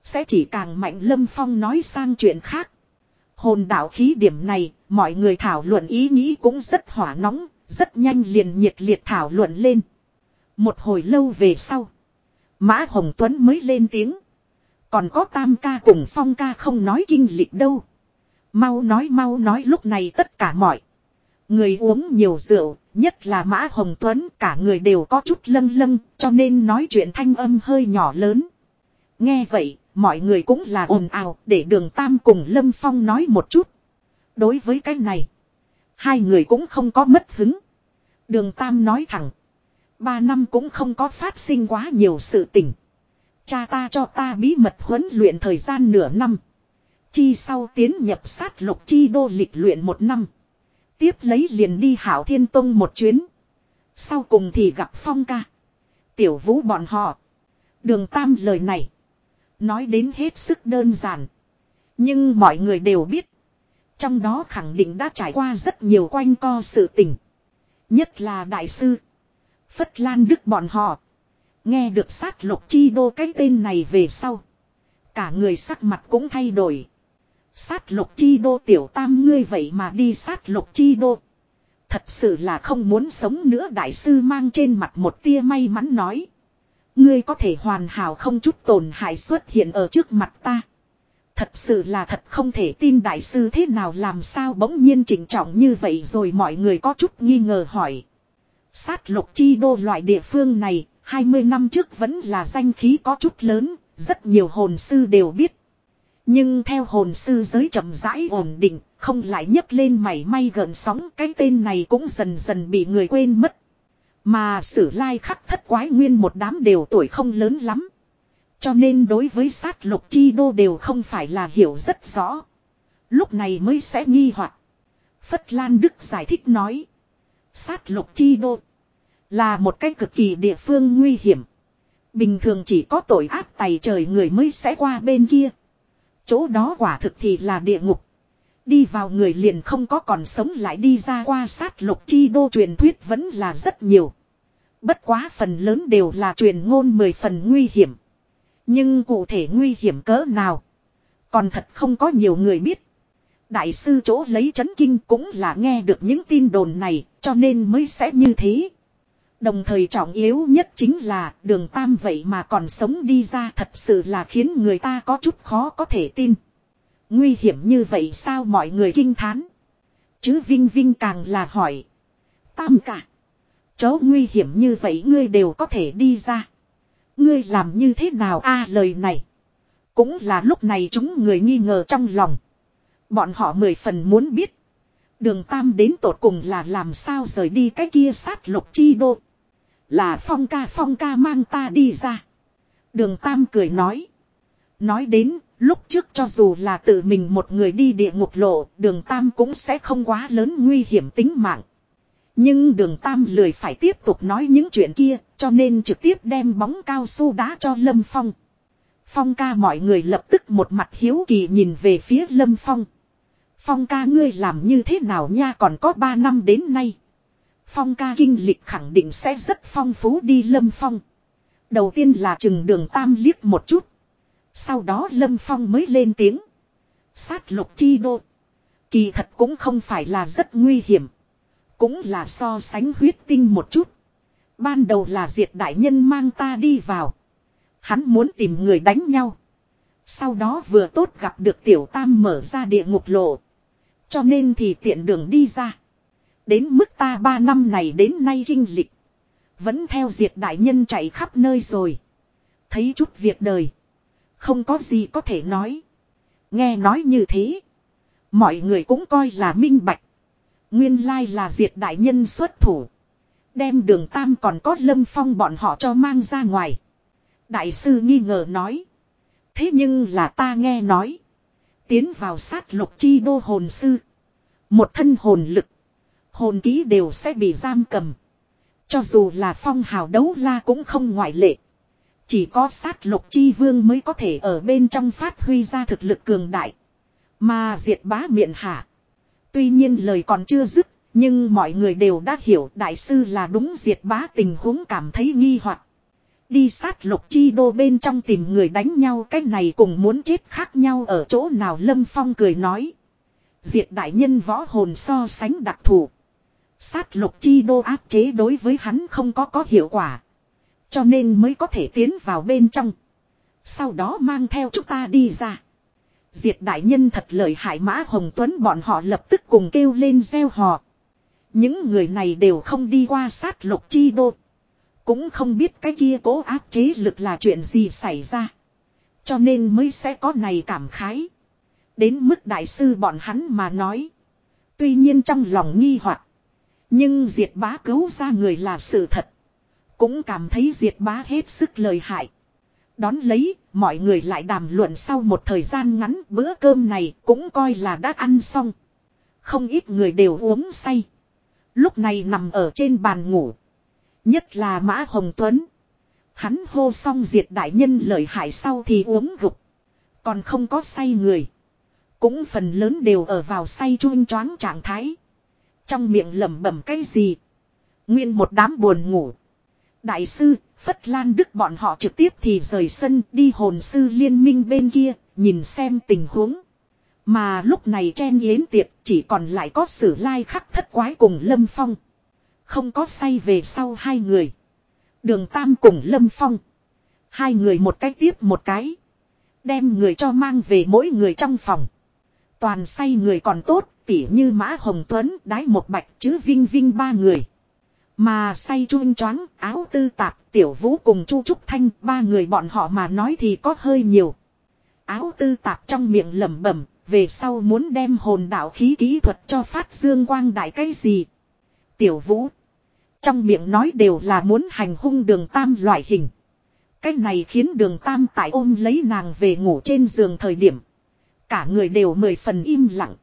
Speaker 1: Sẽ chỉ càng mạnh Lâm Phong nói sang chuyện khác. Hồn đạo khí điểm này, mọi người thảo luận ý nghĩ cũng rất hỏa nóng, rất nhanh liền nhiệt liệt thảo luận lên. Một hồi lâu về sau, Mã Hồng Tuấn mới lên tiếng. Còn có tam ca cùng phong ca không nói kinh lịch đâu. Mau nói mau nói lúc này tất cả mọi. Người uống nhiều rượu, nhất là Mã Hồng Tuấn cả người đều có chút lâng lâng, cho nên nói chuyện thanh âm hơi nhỏ lớn. Nghe vậy, mọi người cũng là ồn ào để đường Tam cùng Lâm Phong nói một chút. Đối với cái này, hai người cũng không có mất hứng. Đường Tam nói thẳng. Ba năm cũng không có phát sinh quá nhiều sự tình. Cha ta cho ta bí mật huấn luyện thời gian nửa năm. Chi sau tiến nhập sát lục chi đô lịch luyện một năm. Tiếp lấy liền đi hảo thiên tông một chuyến. Sau cùng thì gặp phong ca. Tiểu vũ bọn họ. Đường tam lời này. Nói đến hết sức đơn giản. Nhưng mọi người đều biết. Trong đó khẳng định đã trải qua rất nhiều quanh co sự tình. Nhất là đại sư. Phất Lan Đức bọn họ. Nghe được sát lục chi đô cái tên này về sau. Cả người sắc mặt cũng thay đổi. Sát lục chi đô tiểu tam ngươi vậy mà đi sát lục chi đô. Thật sự là không muốn sống nữa đại sư mang trên mặt một tia may mắn nói. Ngươi có thể hoàn hảo không chút tổn hại xuất hiện ở trước mặt ta. Thật sự là thật không thể tin đại sư thế nào làm sao bỗng nhiên chỉnh trọng như vậy rồi mọi người có chút nghi ngờ hỏi. Sát lục chi đô loại địa phương này, 20 năm trước vẫn là danh khí có chút lớn, rất nhiều hồn sư đều biết. Nhưng theo hồn sư giới chậm rãi ổn định, không lại nhấc lên mảy may gợn sóng cái tên này cũng dần dần bị người quên mất. Mà sử lai khắc thất quái nguyên một đám đều tuổi không lớn lắm. Cho nên đối với sát lục chi đô đều không phải là hiểu rất rõ. Lúc này mới sẽ nghi hoặc. Phất Lan Đức giải thích nói. Sát lục chi đô. Là một cái cực kỳ địa phương nguy hiểm. Bình thường chỉ có tội ác tày trời người mới sẽ qua bên kia. Chỗ đó quả thực thì là địa ngục. Đi vào người liền không có còn sống lại đi ra qua sát lục chi đô truyền thuyết vẫn là rất nhiều. Bất quá phần lớn đều là truyền ngôn mười phần nguy hiểm. Nhưng cụ thể nguy hiểm cỡ nào. Còn thật không có nhiều người biết. Đại sư chỗ lấy chấn kinh cũng là nghe được những tin đồn này, cho nên mới sẽ như thế. Đồng thời trọng yếu nhất chính là đường tam vậy mà còn sống đi ra thật sự là khiến người ta có chút khó có thể tin. Nguy hiểm như vậy sao mọi người kinh thán. Chứ Vinh Vinh càng là hỏi. Tam cả. Chỗ nguy hiểm như vậy ngươi đều có thể đi ra. Ngươi làm như thế nào a à, lời này. Cũng là lúc này chúng người nghi ngờ trong lòng. Bọn họ mười phần muốn biết. Đường Tam đến tột cùng là làm sao rời đi cái kia sát lục chi đô. Là phong ca phong ca mang ta đi ra. Đường Tam cười nói. Nói đến, lúc trước cho dù là tự mình một người đi địa ngục lộ, đường Tam cũng sẽ không quá lớn nguy hiểm tính mạng. Nhưng đường Tam lười phải tiếp tục nói những chuyện kia, cho nên trực tiếp đem bóng cao su đá cho Lâm Phong. Phong ca mọi người lập tức một mặt hiếu kỳ nhìn về phía Lâm Phong. Phong ca ngươi làm như thế nào nha còn có 3 năm đến nay. Phong ca kinh lịch khẳng định sẽ rất phong phú đi Lâm Phong. Đầu tiên là chừng đường Tam liếc một chút. Sau đó Lâm Phong mới lên tiếng. Sát lục chi đô. Kỳ thật cũng không phải là rất nguy hiểm. Cũng là so sánh huyết tinh một chút. Ban đầu là diệt đại nhân mang ta đi vào. Hắn muốn tìm người đánh nhau. Sau đó vừa tốt gặp được tiểu tam mở ra địa ngục lộ. Cho nên thì tiện đường đi ra. Đến mức ta ba năm này đến nay kinh lịch. Vẫn theo diệt đại nhân chạy khắp nơi rồi. Thấy chút việc đời. Không có gì có thể nói. Nghe nói như thế. Mọi người cũng coi là minh bạch. Nguyên lai là diệt đại nhân xuất thủ. Đem đường tam còn có lâm phong bọn họ cho mang ra ngoài. Đại sư nghi ngờ nói. Thế nhưng là ta nghe nói. Tiến vào sát lục chi đô hồn sư. Một thân hồn lực. Hồn ký đều sẽ bị giam cầm. Cho dù là phong hào đấu la cũng không ngoại lệ. Chỉ có sát lục chi vương mới có thể ở bên trong phát huy ra thực lực cường đại. Mà diệt bá miệng hạ. Tuy nhiên lời còn chưa dứt, nhưng mọi người đều đã hiểu đại sư là đúng diệt bá tình huống cảm thấy nghi hoặc. Đi sát lục chi đô bên trong tìm người đánh nhau cái này cùng muốn chết khác nhau ở chỗ nào Lâm Phong cười nói. Diệt đại nhân võ hồn so sánh đặc thù. Sát lục chi đô áp chế đối với hắn không có có hiệu quả. Cho nên mới có thể tiến vào bên trong. Sau đó mang theo chúng ta đi ra. Diệt đại nhân thật lợi hại mã Hồng Tuấn bọn họ lập tức cùng kêu lên gieo hò. Những người này đều không đi qua sát lục chi đô. Cũng không biết cái kia cố áp chế lực là chuyện gì xảy ra. Cho nên mới sẽ có này cảm khái. Đến mức đại sư bọn hắn mà nói. Tuy nhiên trong lòng nghi hoặc Nhưng diệt bá cứu ra người là sự thật. Cũng cảm thấy diệt bá hết sức lợi hại. Đón lấy, mọi người lại đàm luận sau một thời gian ngắn bữa cơm này cũng coi là đã ăn xong. Không ít người đều uống say. Lúc này nằm ở trên bàn ngủ. Nhất là Mã Hồng Tuấn. Hắn hô xong diệt đại nhân lợi hại sau thì uống gục. Còn không có say người. Cũng phần lớn đều ở vào say chuông choáng trạng thái. Trong miệng lẩm bẩm cái gì. Nguyên một đám buồn ngủ. Đại sư, Phất Lan Đức bọn họ trực tiếp thì rời sân đi hồn sư liên minh bên kia, nhìn xem tình huống. Mà lúc này chen yến tiệc chỉ còn lại có sử lai khắc thất quái cùng Lâm Phong. Không có say về sau hai người. Đường Tam cùng Lâm Phong. Hai người một cái tiếp một cái. Đem người cho mang về mỗi người trong phòng. Toàn say người còn tốt, tỉ như Mã Hồng Tuấn, đái một bạch chứ Vinh Vinh ba người. Mà say chuông choáng, áo tư tạp, tiểu vũ cùng Chu Trúc Thanh, ba người bọn họ mà nói thì có hơi nhiều. Áo tư tạp trong miệng lẩm bẩm, về sau muốn đem hồn đạo khí kỹ thuật cho phát dương quang đại cái gì. Tiểu vũ, trong miệng nói đều là muốn hành hung đường tam loại hình. Cái này khiến đường tam tại ôm lấy nàng về ngủ trên giường thời điểm. Cả người đều mười phần im lặng.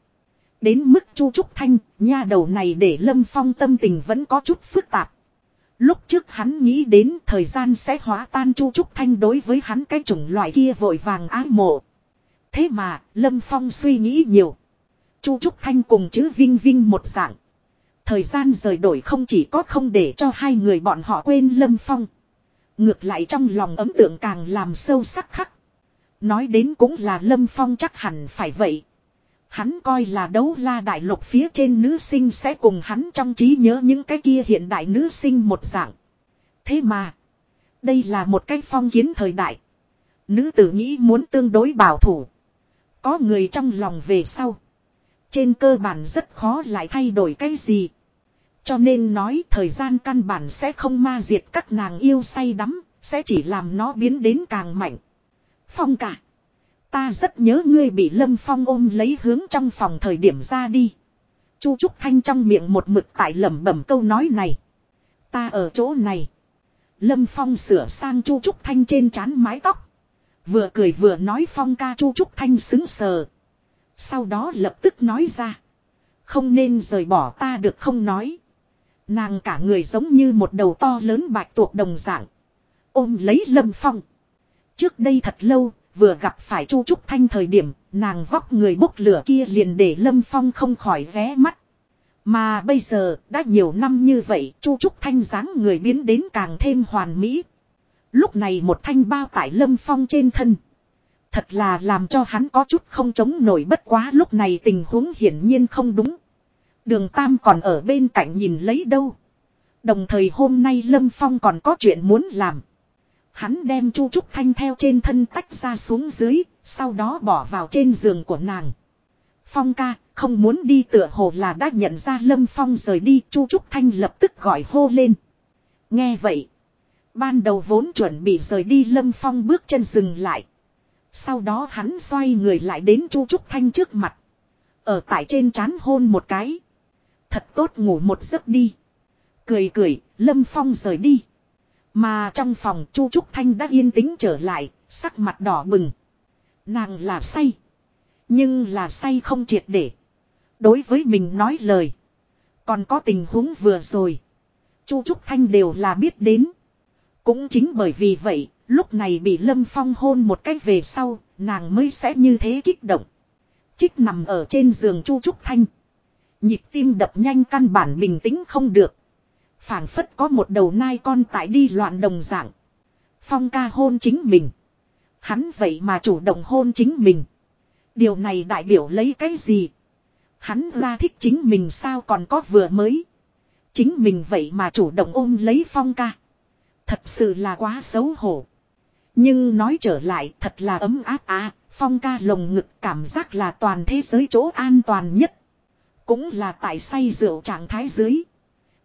Speaker 1: Đến mức chu trúc thanh, nha đầu này để lâm phong tâm tình vẫn có chút phức tạp. Lúc trước hắn nghĩ đến thời gian sẽ hóa tan chu trúc thanh đối với hắn cái chủng loại kia vội vàng ái mộ. Thế mà, Lâm Phong suy nghĩ nhiều. Chu Trúc Thanh cùng chữ Vinh Vinh một dạng. Thời gian rời đổi không chỉ có không để cho hai người bọn họ quên Lâm Phong. Ngược lại trong lòng ấm tượng càng làm sâu sắc khắc. Nói đến cũng là Lâm Phong chắc hẳn phải vậy. Hắn coi là đấu la đại lục phía trên nữ sinh sẽ cùng hắn trong trí nhớ những cái kia hiện đại nữ sinh một dạng. Thế mà, đây là một cái phong kiến thời đại. Nữ tử nghĩ muốn tương đối bảo thủ. Có người trong lòng về sau. Trên cơ bản rất khó lại thay đổi cái gì. Cho nên nói thời gian căn bản sẽ không ma diệt các nàng yêu say đắm, sẽ chỉ làm nó biến đến càng mạnh. Phong cả. Ta rất nhớ ngươi bị Lâm Phong ôm lấy hướng trong phòng thời điểm ra đi. Chu Trúc Thanh trong miệng một mực tại lẩm bẩm câu nói này. Ta ở chỗ này. Lâm Phong sửa sang Chu Trúc Thanh trên trán mái tóc. Vừa cười vừa nói Phong ca Chu Trúc Thanh xứng sờ. Sau đó lập tức nói ra. Không nên rời bỏ ta được không nói. Nàng cả người giống như một đầu to lớn bạch tuộc đồng dạng. Ôm lấy Lâm Phong. Trước đây thật lâu, vừa gặp phải Chu Trúc Thanh thời điểm, nàng vóc người bốc lửa kia liền để Lâm Phong không khỏi ré mắt. Mà bây giờ, đã nhiều năm như vậy, Chu Trúc Thanh dáng người biến đến càng thêm hoàn mỹ. Lúc này một thanh bao tải Lâm Phong trên thân. Thật là làm cho hắn có chút không chống nổi bất quá lúc này tình huống hiển nhiên không đúng. Đường Tam còn ở bên cạnh nhìn lấy đâu. Đồng thời hôm nay Lâm Phong còn có chuyện muốn làm. Hắn đem Chu Trúc Thanh theo trên thân tách ra xuống dưới, sau đó bỏ vào trên giường của nàng. Phong ca, không muốn đi tựa hồ là đã nhận ra Lâm Phong rời đi, Chu Trúc Thanh lập tức gọi hô lên. Nghe vậy, ban đầu vốn chuẩn bị rời đi Lâm Phong bước chân dừng lại. Sau đó hắn xoay người lại đến Chu Trúc Thanh trước mặt. Ở tại trên chán hôn một cái. Thật tốt ngủ một giấc đi. Cười cười, Lâm Phong rời đi. Mà trong phòng Chu Trúc Thanh đã yên tĩnh trở lại, sắc mặt đỏ bừng. Nàng là say. Nhưng là say không triệt để. Đối với mình nói lời. Còn có tình huống vừa rồi. Chu Trúc Thanh đều là biết đến. Cũng chính bởi vì vậy, lúc này bị Lâm Phong hôn một cách về sau, nàng mới sẽ như thế kích động. Trích nằm ở trên giường Chu Trúc Thanh. Nhịp tim đập nhanh căn bản bình tĩnh không được phảng phất có một đầu nai con tại đi loạn đồng dạng. Phong ca hôn chính mình. Hắn vậy mà chủ động hôn chính mình. Điều này đại biểu lấy cái gì? Hắn ra thích chính mình sao còn có vừa mới. Chính mình vậy mà chủ động ôm lấy phong ca. Thật sự là quá xấu hổ. Nhưng nói trở lại thật là ấm áp à, phong ca lồng ngực cảm giác là toàn thế giới chỗ an toàn nhất. Cũng là tại say rượu trạng thái dưới.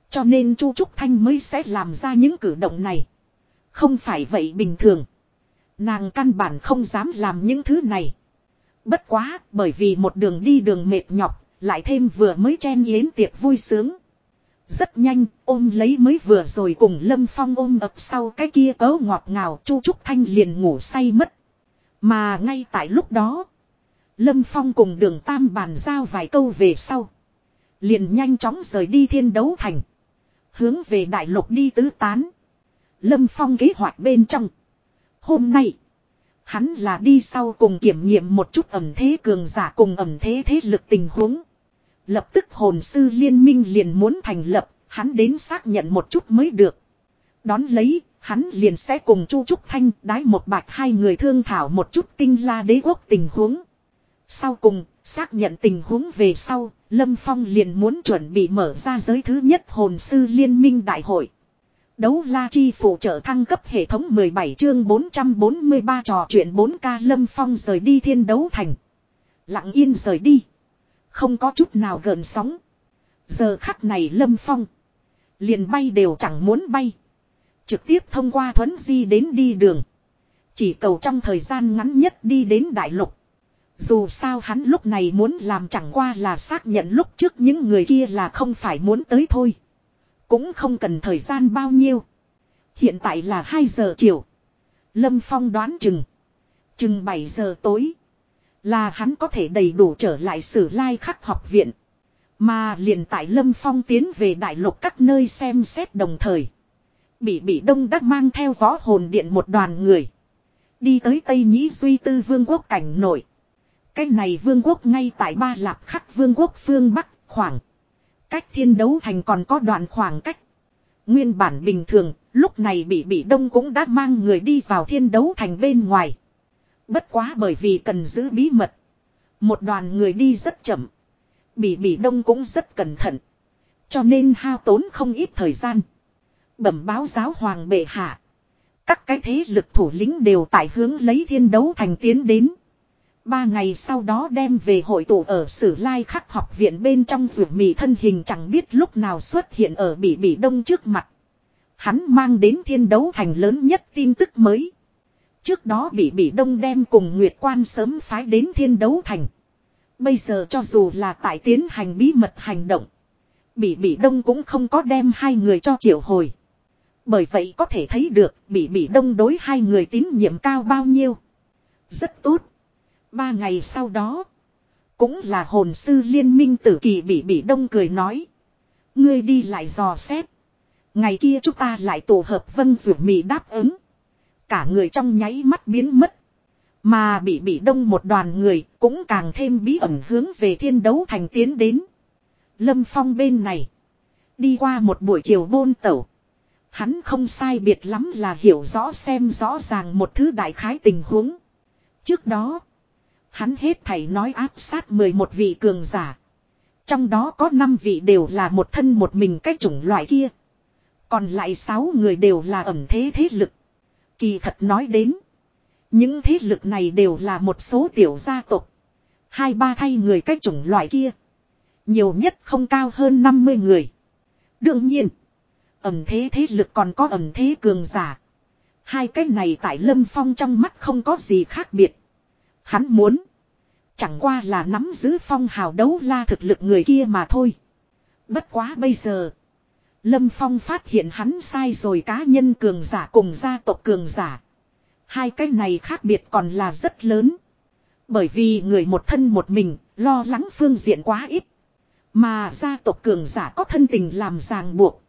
Speaker 1: Cho nên Chu Trúc Thanh mới sẽ làm ra những cử động này. Không phải vậy bình thường. Nàng căn bản không dám làm những thứ này. Bất quá, bởi vì một đường đi đường mệt nhọc, lại thêm vừa mới chen yến tiệc vui sướng. Rất nhanh, ôm lấy mới vừa rồi cùng Lâm Phong ôm ập sau cái kia cấu ngọt ngào Chu Trúc Thanh liền ngủ say mất. Mà ngay tại lúc đó, Lâm Phong cùng đường Tam bàn giao vài câu về sau. Liền nhanh chóng rời đi thiên đấu thành. Hướng về đại lục đi tứ tán. Lâm Phong kế hoạch bên trong. Hôm nay. Hắn là đi sau cùng kiểm nghiệm một chút ẩm thế cường giả cùng ẩm thế thế lực tình huống. Lập tức hồn sư liên minh liền muốn thành lập. Hắn đến xác nhận một chút mới được. Đón lấy. Hắn liền sẽ cùng Chu Trúc Thanh đái một bạch hai người thương thảo một chút tinh la đế quốc tình huống. Sau cùng, xác nhận tình huống về sau, Lâm Phong liền muốn chuẩn bị mở ra giới thứ nhất hồn sư liên minh đại hội. Đấu la chi phụ trợ thăng cấp hệ thống 17 chương 443 trò chuyện 4K Lâm Phong rời đi thiên đấu thành. Lặng yên rời đi. Không có chút nào gợn sóng. Giờ khắc này Lâm Phong. Liền bay đều chẳng muốn bay. Trực tiếp thông qua thuấn di đến đi đường. Chỉ cầu trong thời gian ngắn nhất đi đến đại lục. Dù sao hắn lúc này muốn làm chẳng qua là xác nhận lúc trước những người kia là không phải muốn tới thôi. Cũng không cần thời gian bao nhiêu. Hiện tại là 2 giờ chiều. Lâm Phong đoán chừng. Chừng 7 giờ tối. Là hắn có thể đầy đủ trở lại sử lai khắc học viện. Mà liền tại Lâm Phong tiến về đại lục các nơi xem xét đồng thời. Bị bị đông đắc mang theo võ hồn điện một đoàn người. Đi tới Tây Nhĩ Duy Tư Vương quốc cảnh nội. Cái này vương quốc ngay tại Ba Lạp Khắc Vương quốc phương Bắc khoảng. Cách thiên đấu thành còn có đoạn khoảng cách. Nguyên bản bình thường, lúc này bị bị đông cũng đã mang người đi vào thiên đấu thành bên ngoài. Bất quá bởi vì cần giữ bí mật. Một đoàn người đi rất chậm. Bị bị đông cũng rất cẩn thận. Cho nên hao tốn không ít thời gian. Bẩm báo giáo hoàng bệ hạ. Các cái thế lực thủ lĩnh đều tại hướng lấy thiên đấu thành tiến đến. Ba ngày sau đó đem về hội tụ ở Sử Lai Khắc học viện bên trong rượu mì thân hình chẳng biết lúc nào xuất hiện ở Bỉ Bỉ Đông trước mặt. Hắn mang đến thiên đấu thành lớn nhất tin tức mới. Trước đó Bỉ Bỉ Đông đem cùng Nguyệt Quan sớm phái đến thiên đấu thành. Bây giờ cho dù là tại tiến hành bí mật hành động. Bỉ Bỉ Đông cũng không có đem hai người cho triệu hồi. Bởi vậy có thể thấy được Bỉ Bỉ Đông đối hai người tín nhiệm cao bao nhiêu. Rất tốt. Ba ngày sau đó. Cũng là hồn sư liên minh tử kỳ bị bị đông cười nói. Ngươi đi lại dò xét. Ngày kia chúng ta lại tổ hợp vân rủ mị đáp ứng. Cả người trong nháy mắt biến mất. Mà bị bị đông một đoàn người cũng càng thêm bí ẩn hướng về thiên đấu thành tiến đến. Lâm Phong bên này. Đi qua một buổi chiều bôn tẩu. Hắn không sai biệt lắm là hiểu rõ xem rõ ràng một thứ đại khái tình huống. Trước đó. Hắn hết thảy nói áp sát 11 vị cường giả. Trong đó có 5 vị đều là một thân một mình cái chủng loại kia. Còn lại 6 người đều là ẩm thế thế lực. Kỳ thật nói đến. Những thế lực này đều là một số tiểu gia tộc. Hai ba thay người cái chủng loại kia. Nhiều nhất không cao hơn 50 người. Đương nhiên. Ẩm thế thế lực còn có ẩm thế cường giả. Hai cái này tại lâm phong trong mắt không có gì khác biệt. Hắn muốn. Chẳng qua là nắm giữ phong hào đấu la thực lực người kia mà thôi. Bất quá bây giờ. Lâm Phong phát hiện hắn sai rồi cá nhân cường giả cùng gia tộc cường giả. Hai cái này khác biệt còn là rất lớn. Bởi vì người một thân một mình, lo lắng phương diện quá ít. Mà gia tộc cường giả có thân tình làm ràng buộc.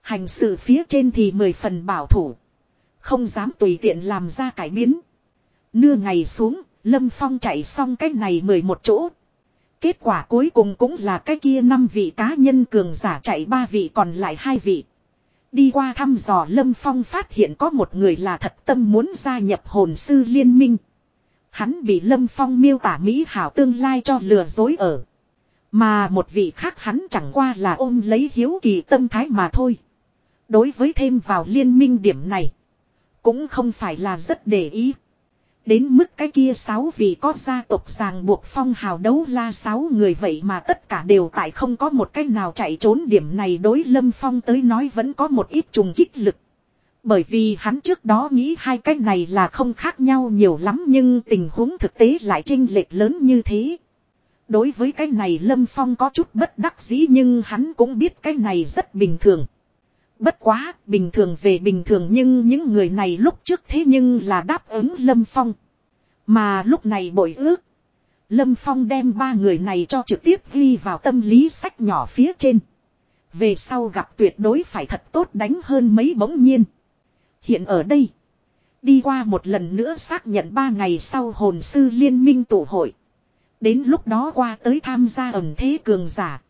Speaker 1: Hành sự phía trên thì mười phần bảo thủ. Không dám tùy tiện làm ra cải biến. Nưa ngày xuống, Lâm Phong chạy xong cái này 11 chỗ. Kết quả cuối cùng cũng là cái kia năm vị cá nhân cường giả chạy ba vị còn lại hai vị. Đi qua thăm dò Lâm Phong phát hiện có một người là thật tâm muốn gia nhập hồn sư liên minh. Hắn bị Lâm Phong miêu tả Mỹ hảo tương lai cho lừa dối ở. Mà một vị khác hắn chẳng qua là ôm lấy hiếu kỳ tâm thái mà thôi. Đối với thêm vào liên minh điểm này. Cũng không phải là rất để ý. Đến mức cái kia sáu vị có gia tộc ràng buộc phong hào đấu la sáu người vậy mà tất cả đều tại không có một cách nào chạy trốn điểm này đối lâm phong tới nói vẫn có một ít trùng kích lực. Bởi vì hắn trước đó nghĩ hai cách này là không khác nhau nhiều lắm nhưng tình huống thực tế lại chênh lệch lớn như thế. Đối với cái này Lâm Phong có chút bất đắc dĩ nhưng hắn cũng biết cái này rất bình thường. Bất quá, bình thường về bình thường nhưng những người này lúc trước thế nhưng là đáp ứng Lâm Phong. Mà lúc này bội ước. Lâm Phong đem ba người này cho trực tiếp ghi vào tâm lý sách nhỏ phía trên. Về sau gặp tuyệt đối phải thật tốt đánh hơn mấy bỗng nhiên. Hiện ở đây. Đi qua một lần nữa xác nhận ba ngày sau hồn sư liên minh tụ hội. Đến lúc đó qua tới tham gia ẩm thế cường giả.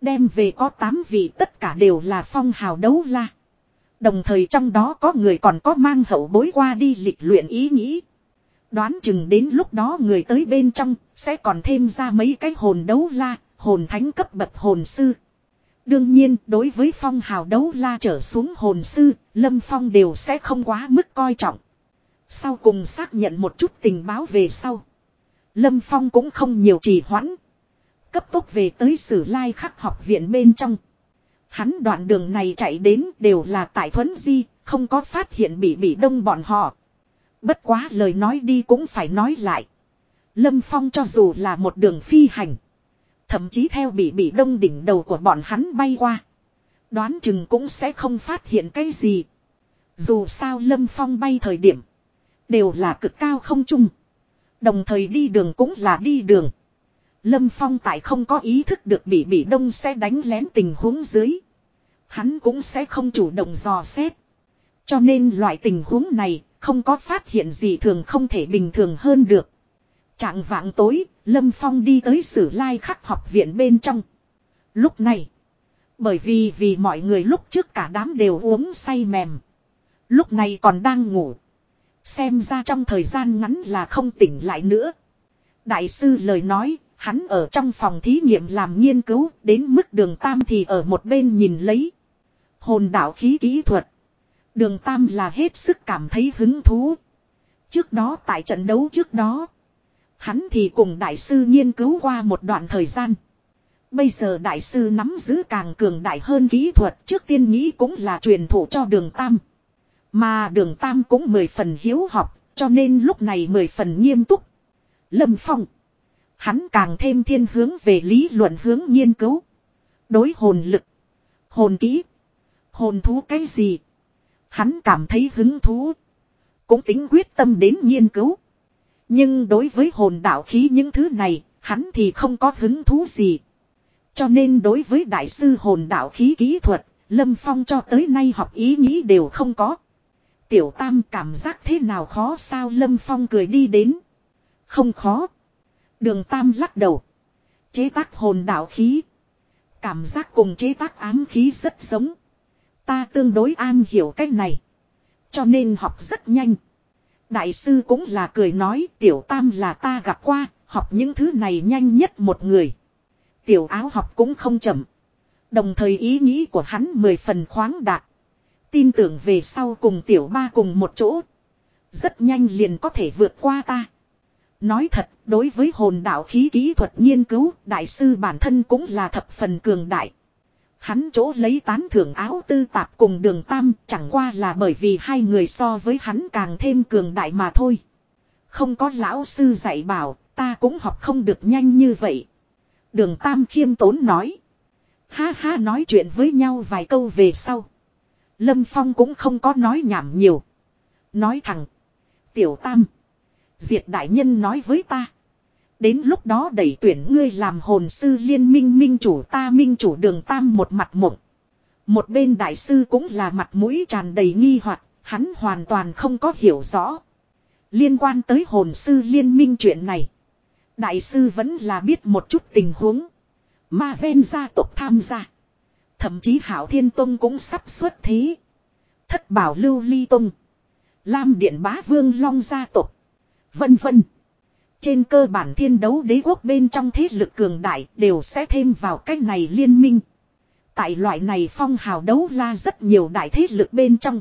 Speaker 1: Đem về có 8 vị tất cả đều là phong hào đấu la. Đồng thời trong đó có người còn có mang hậu bối qua đi lịch luyện ý nghĩ. Đoán chừng đến lúc đó người tới bên trong sẽ còn thêm ra mấy cái hồn đấu la, hồn thánh cấp bậc hồn sư. Đương nhiên, đối với phong hào đấu la trở xuống hồn sư, Lâm Phong đều sẽ không quá mức coi trọng. Sau cùng xác nhận một chút tình báo về sau. Lâm Phong cũng không nhiều trì hoãn. Cấp tốc về tới sử lai khắc học viện bên trong. Hắn đoạn đường này chạy đến đều là tại thuấn di, không có phát hiện bị bị đông bọn họ. Bất quá lời nói đi cũng phải nói lại. Lâm Phong cho dù là một đường phi hành. Thậm chí theo bị bị đông đỉnh đầu của bọn hắn bay qua. Đoán chừng cũng sẽ không phát hiện cái gì. Dù sao Lâm Phong bay thời điểm. Đều là cực cao không chung. Đồng thời đi đường cũng là đi đường. Lâm Phong tại không có ý thức được bị bị đông sẽ đánh lén tình huống dưới. Hắn cũng sẽ không chủ động dò xét. Cho nên loại tình huống này không có phát hiện gì thường không thể bình thường hơn được. Trạng vạng tối, Lâm Phong đi tới sử lai khắc học viện bên trong. Lúc này, bởi vì vì mọi người lúc trước cả đám đều uống say mềm. Lúc này còn đang ngủ. Xem ra trong thời gian ngắn là không tỉnh lại nữa. Đại sư lời nói, hắn ở trong phòng thí nghiệm làm nghiên cứu, đến mức đường tam thì ở một bên nhìn lấy. Hồn đạo khí kỹ thuật. Đường tam là hết sức cảm thấy hứng thú. Trước đó tại trận đấu trước đó. Hắn thì cùng đại sư nghiên cứu qua một đoạn thời gian. Bây giờ đại sư nắm giữ càng cường đại hơn kỹ thuật trước tiên nghĩ cũng là truyền thụ cho đường tam. Mà đường tam cũng mười phần hiếu học, cho nên lúc này mười phần nghiêm túc. Lâm Phong. Hắn càng thêm thiên hướng về lý luận hướng nghiên cứu. Đối hồn lực. Hồn kỹ. Hồn thú cái gì. Hắn cảm thấy hứng thú. Cũng tính quyết tâm đến nghiên cứu. Nhưng đối với hồn đạo khí những thứ này, hắn thì không có hứng thú gì. Cho nên đối với đại sư hồn đạo khí kỹ thuật, Lâm Phong cho tới nay học ý nghĩ đều không có. Tiểu Tam cảm giác thế nào khó sao Lâm Phong cười đi đến. Không khó. Đường Tam lắc đầu. Chế tác hồn đạo khí. Cảm giác cùng chế tác ám khí rất giống. Ta tương đối an hiểu cách này. Cho nên học rất nhanh. Đại sư cũng là cười nói tiểu tam là ta gặp qua, học những thứ này nhanh nhất một người. Tiểu áo học cũng không chậm. Đồng thời ý nghĩ của hắn mười phần khoáng đạt. Tin tưởng về sau cùng tiểu ba cùng một chỗ. Rất nhanh liền có thể vượt qua ta. Nói thật, đối với hồn đạo khí kỹ thuật nghiên cứu, đại sư bản thân cũng là thập phần cường đại. Hắn chỗ lấy tán thưởng áo tư tạp cùng đường tam chẳng qua là bởi vì hai người so với hắn càng thêm cường đại mà thôi. Không có lão sư dạy bảo, ta cũng học không được nhanh như vậy. Đường tam khiêm tốn nói. Ha ha nói chuyện với nhau vài câu về sau. Lâm Phong cũng không có nói nhảm nhiều. Nói thẳng. Tiểu tam. Diệt đại nhân nói với ta. Đến lúc đó đẩy tuyển ngươi làm hồn sư liên minh minh chủ ta minh chủ đường tam một mặt mộng. Một bên đại sư cũng là mặt mũi tràn đầy nghi hoặc, hắn hoàn toàn không có hiểu rõ. Liên quan tới hồn sư liên minh chuyện này. Đại sư vẫn là biết một chút tình huống. Ma ven gia tộc tham gia. Thậm chí hảo thiên tông cũng sắp xuất thế. Thất bảo lưu ly tông. Lam điện bá vương long gia tộc. Vân vân. Trên cơ bản thiên đấu đế quốc bên trong thế lực cường đại đều sẽ thêm vào cách này liên minh. Tại loại này phong hào đấu la rất nhiều đại thế lực bên trong.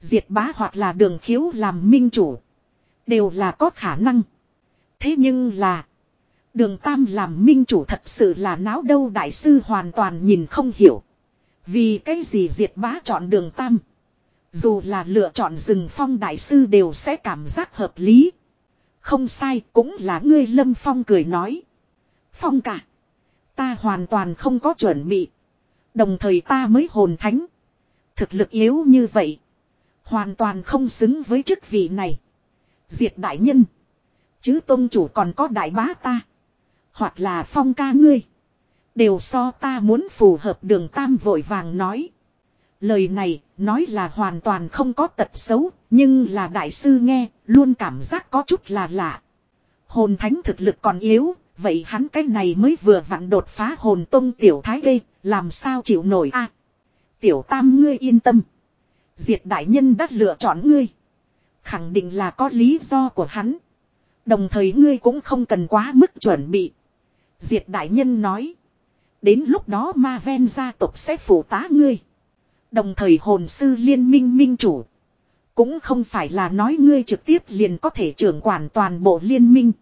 Speaker 1: Diệt bá hoặc là đường khiếu làm minh chủ. Đều là có khả năng. Thế nhưng là. Đường Tam làm minh chủ thật sự là náo đâu đại sư hoàn toàn nhìn không hiểu. Vì cái gì diệt bá chọn đường Tam. Dù là lựa chọn rừng phong đại sư đều sẽ cảm giác hợp lý. Không sai cũng là ngươi lâm phong cười nói. Phong cả. Ta hoàn toàn không có chuẩn bị. Đồng thời ta mới hồn thánh. Thực lực yếu như vậy. Hoàn toàn không xứng với chức vị này. Diệt đại nhân. Chứ tôn chủ còn có đại bá ta. Hoặc là phong ca ngươi. Đều so ta muốn phù hợp đường tam vội vàng nói. Lời này nói là hoàn toàn không có tật xấu, nhưng là đại sư nghe, luôn cảm giác có chút là lạ. Hồn thánh thực lực còn yếu, vậy hắn cái này mới vừa vặn đột phá hồn tông tiểu thái gây, làm sao chịu nổi a Tiểu tam ngươi yên tâm. Diệt đại nhân đã lựa chọn ngươi. Khẳng định là có lý do của hắn. Đồng thời ngươi cũng không cần quá mức chuẩn bị. Diệt đại nhân nói. Đến lúc đó ma ven gia tộc sẽ phủ tá ngươi. Đồng thời hồn sư liên minh minh chủ. Cũng không phải là nói ngươi trực tiếp liền có thể trưởng quản toàn bộ liên minh.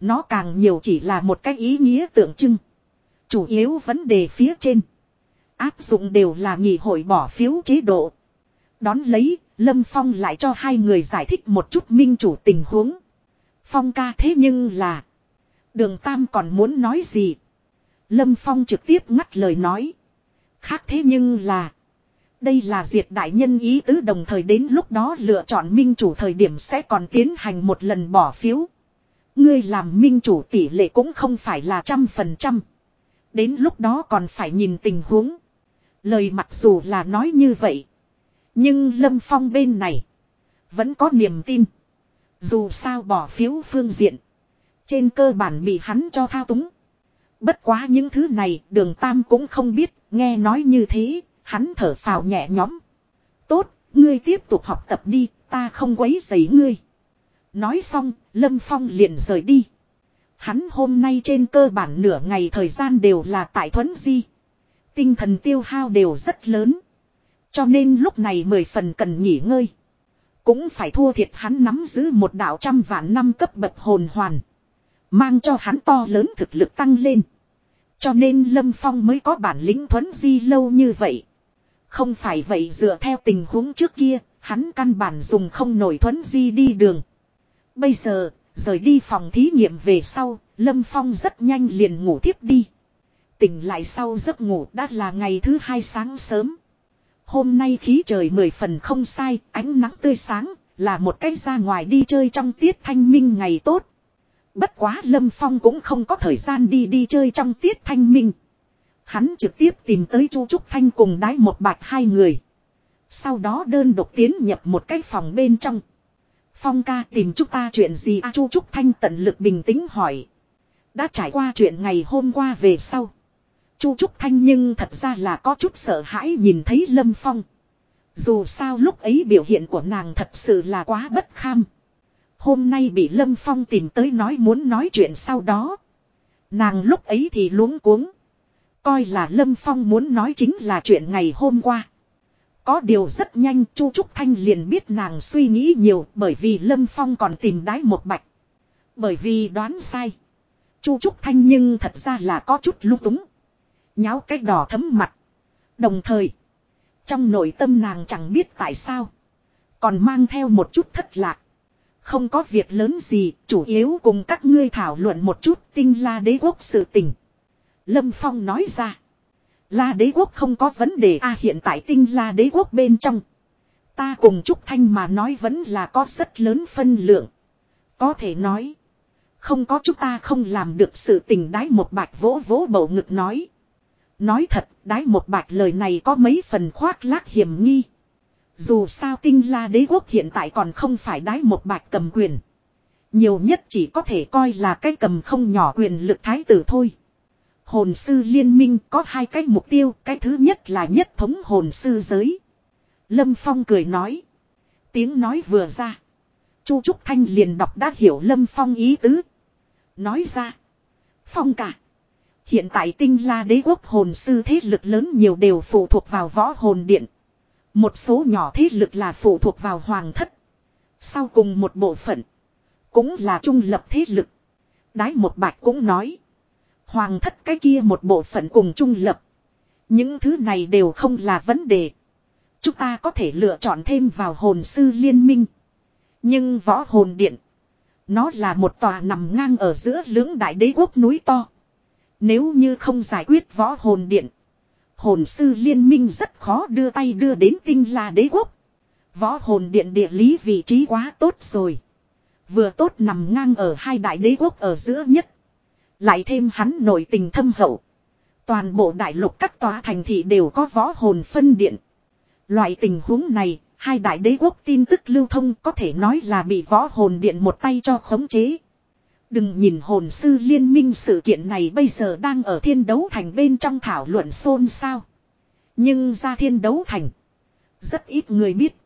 Speaker 1: Nó càng nhiều chỉ là một cái ý nghĩa tượng trưng. Chủ yếu vấn đề phía trên. Áp dụng đều là nghị hội bỏ phiếu chế độ. Đón lấy, Lâm Phong lại cho hai người giải thích một chút minh chủ tình huống. Phong ca thế nhưng là. Đường Tam còn muốn nói gì? Lâm Phong trực tiếp ngắt lời nói. Khác thế nhưng là. Đây là diệt đại nhân ý tứ đồng thời đến lúc đó lựa chọn minh chủ thời điểm sẽ còn tiến hành một lần bỏ phiếu. Ngươi làm minh chủ tỷ lệ cũng không phải là trăm phần trăm. Đến lúc đó còn phải nhìn tình huống. Lời mặc dù là nói như vậy. Nhưng Lâm Phong bên này. Vẫn có niềm tin. Dù sao bỏ phiếu phương diện. Trên cơ bản bị hắn cho thao túng. Bất quá những thứ này đường Tam cũng không biết. Nghe nói như thế. Hắn thở phào nhẹ nhõm. Tốt, ngươi tiếp tục học tập đi. Ta không quấy rầy ngươi. Nói xong, Lâm Phong liền rời đi. Hắn hôm nay trên cơ bản nửa ngày thời gian đều là tại thuấn di. Tinh thần tiêu hao đều rất lớn. Cho nên lúc này mười phần cần nghỉ ngơi. Cũng phải thua thiệt hắn nắm giữ một đạo trăm vạn năm cấp bậc hồn hoàn. Mang cho hắn to lớn thực lực tăng lên. Cho nên Lâm Phong mới có bản lĩnh thuấn di lâu như vậy. Không phải vậy dựa theo tình huống trước kia, hắn căn bản dùng không nổi thuấn di đi đường. Bây giờ, rời đi phòng thí nghiệm về sau, Lâm Phong rất nhanh liền ngủ tiếp đi. Tỉnh lại sau giấc ngủ đã là ngày thứ hai sáng sớm. Hôm nay khí trời mười phần không sai, ánh nắng tươi sáng, là một cách ra ngoài đi chơi trong tiết thanh minh ngày tốt. Bất quá Lâm Phong cũng không có thời gian đi đi chơi trong tiết thanh minh. Hắn trực tiếp tìm tới Chu Trúc Thanh cùng đái một bạch hai người. Sau đó đơn độc tiến nhập một cái phòng bên trong. Phong ca tìm chúng ta chuyện gì a, Chu Trúc Thanh tận lực bình tĩnh hỏi. Đã trải qua chuyện ngày hôm qua về sau. Chu Trúc Thanh nhưng thật ra là có chút sợ hãi nhìn thấy Lâm Phong. Dù sao lúc ấy biểu hiện của nàng thật sự là quá bất kham. Hôm nay bị Lâm Phong tìm tới nói muốn nói chuyện sau đó. Nàng lúc ấy thì luống cuống. Coi là Lâm Phong muốn nói chính là chuyện ngày hôm qua. Có điều rất nhanh Chu Trúc Thanh liền biết nàng suy nghĩ nhiều bởi vì Lâm Phong còn tìm đái một bạch. Bởi vì đoán sai. Chu Trúc Thanh nhưng thật ra là có chút lung túng. Nháo cái đỏ thấm mặt. Đồng thời. Trong nội tâm nàng chẳng biết tại sao. Còn mang theo một chút thất lạc. Không có việc lớn gì, chủ yếu cùng các ngươi thảo luận một chút tinh la đế quốc sự tình. Lâm Phong nói ra. La đế quốc không có vấn đề a hiện tại tinh la đế quốc bên trong. Ta cùng Trúc Thanh mà nói vẫn là có rất lớn phân lượng. Có thể nói. Không có chúng ta không làm được sự tình đái một bạch vỗ vỗ bầu ngực nói. Nói thật, đái một bạch lời này có mấy phần khoác lác hiểm nghi. Dù sao tinh la đế quốc hiện tại còn không phải đái một bạch cầm quyền. Nhiều nhất chỉ có thể coi là cái cầm không nhỏ quyền lực thái tử thôi. Hồn sư liên minh có hai cái mục tiêu, cái thứ nhất là nhất thống hồn sư giới. Lâm Phong cười nói. Tiếng nói vừa ra. Chu Trúc Thanh liền đọc đã hiểu Lâm Phong ý tứ. Nói ra. Phong cả. Hiện tại tinh la đế quốc hồn sư thế lực lớn nhiều đều phụ thuộc vào võ hồn điện. Một số nhỏ thế lực là phụ thuộc vào hoàng thất. Sau cùng một bộ phận. Cũng là trung lập thế lực. Đái một bạch cũng nói. Hoàng thất cái kia một bộ phận cùng trung lập. Những thứ này đều không là vấn đề. Chúng ta có thể lựa chọn thêm vào hồn sư liên minh. Nhưng võ hồn điện. Nó là một tòa nằm ngang ở giữa lưỡng đại đế quốc núi to. Nếu như không giải quyết võ hồn điện. Hồn sư liên minh rất khó đưa tay đưa đến tinh la đế quốc. Võ hồn điện địa lý vị trí quá tốt rồi. Vừa tốt nằm ngang ở hai đại đế quốc ở giữa nhất. Lại thêm hắn nổi tình thâm hậu. Toàn bộ đại lục các tòa thành thị đều có võ hồn phân điện. Loại tình huống này, hai đại đế quốc tin tức lưu thông có thể nói là bị võ hồn điện một tay cho khống chế. Đừng nhìn hồn sư liên minh sự kiện này bây giờ đang ở thiên đấu thành bên trong thảo luận xôn xao. Nhưng ra thiên đấu thành. Rất ít người biết.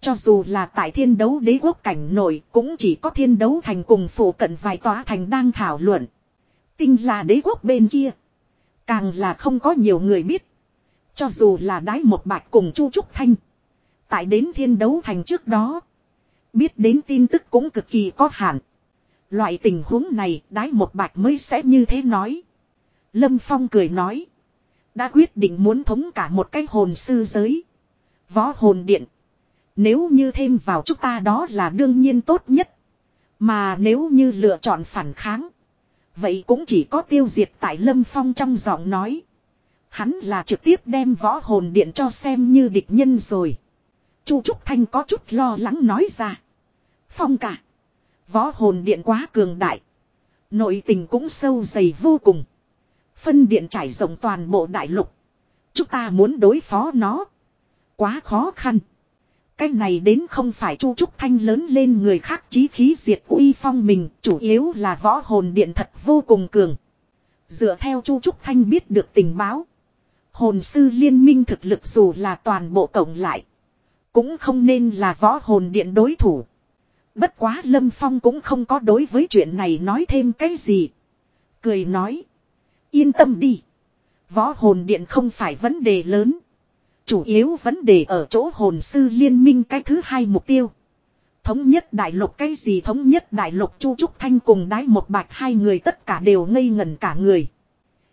Speaker 1: Cho dù là tại thiên đấu đế quốc cảnh nổi cũng chỉ có thiên đấu thành cùng phủ cận vài tòa thành đang thảo luận. Tinh là đế quốc bên kia. Càng là không có nhiều người biết. Cho dù là đái một bạch cùng Chu Trúc Thanh. Tại đến thiên đấu thành trước đó. Biết đến tin tức cũng cực kỳ có hạn. Loại tình huống này đái một bạch mới sẽ như thế nói. Lâm Phong cười nói. Đã quyết định muốn thống cả một cái hồn sư giới. Võ hồn điện. Nếu như thêm vào chúng ta đó là đương nhiên tốt nhất. Mà nếu như lựa chọn phản kháng. Vậy cũng chỉ có tiêu diệt tại Lâm Phong trong giọng nói. Hắn là trực tiếp đem võ hồn điện cho xem như địch nhân rồi. Chu Trúc Thanh có chút lo lắng nói ra. Phong cả. Võ hồn điện quá cường đại. Nội tình cũng sâu dày vô cùng. Phân điện trải rộng toàn bộ đại lục. Chúng ta muốn đối phó nó. Quá khó khăn. Cái này đến không phải Chu Trúc Thanh lớn lên người khác chí khí diệt uy phong mình, chủ yếu là võ hồn điện thật vô cùng cường. Dựa theo Chu Trúc Thanh biết được tình báo. Hồn sư liên minh thực lực dù là toàn bộ cộng lại. Cũng không nên là võ hồn điện đối thủ. Bất quá Lâm Phong cũng không có đối với chuyện này nói thêm cái gì. Cười nói. Yên tâm đi. Võ hồn điện không phải vấn đề lớn. Chủ yếu vấn đề ở chỗ hồn sư liên minh cái thứ hai mục tiêu. Thống nhất đại lục cái gì thống nhất đại lục Chu Trúc Thanh cùng đái một bạch hai người tất cả đều ngây ngẩn cả người.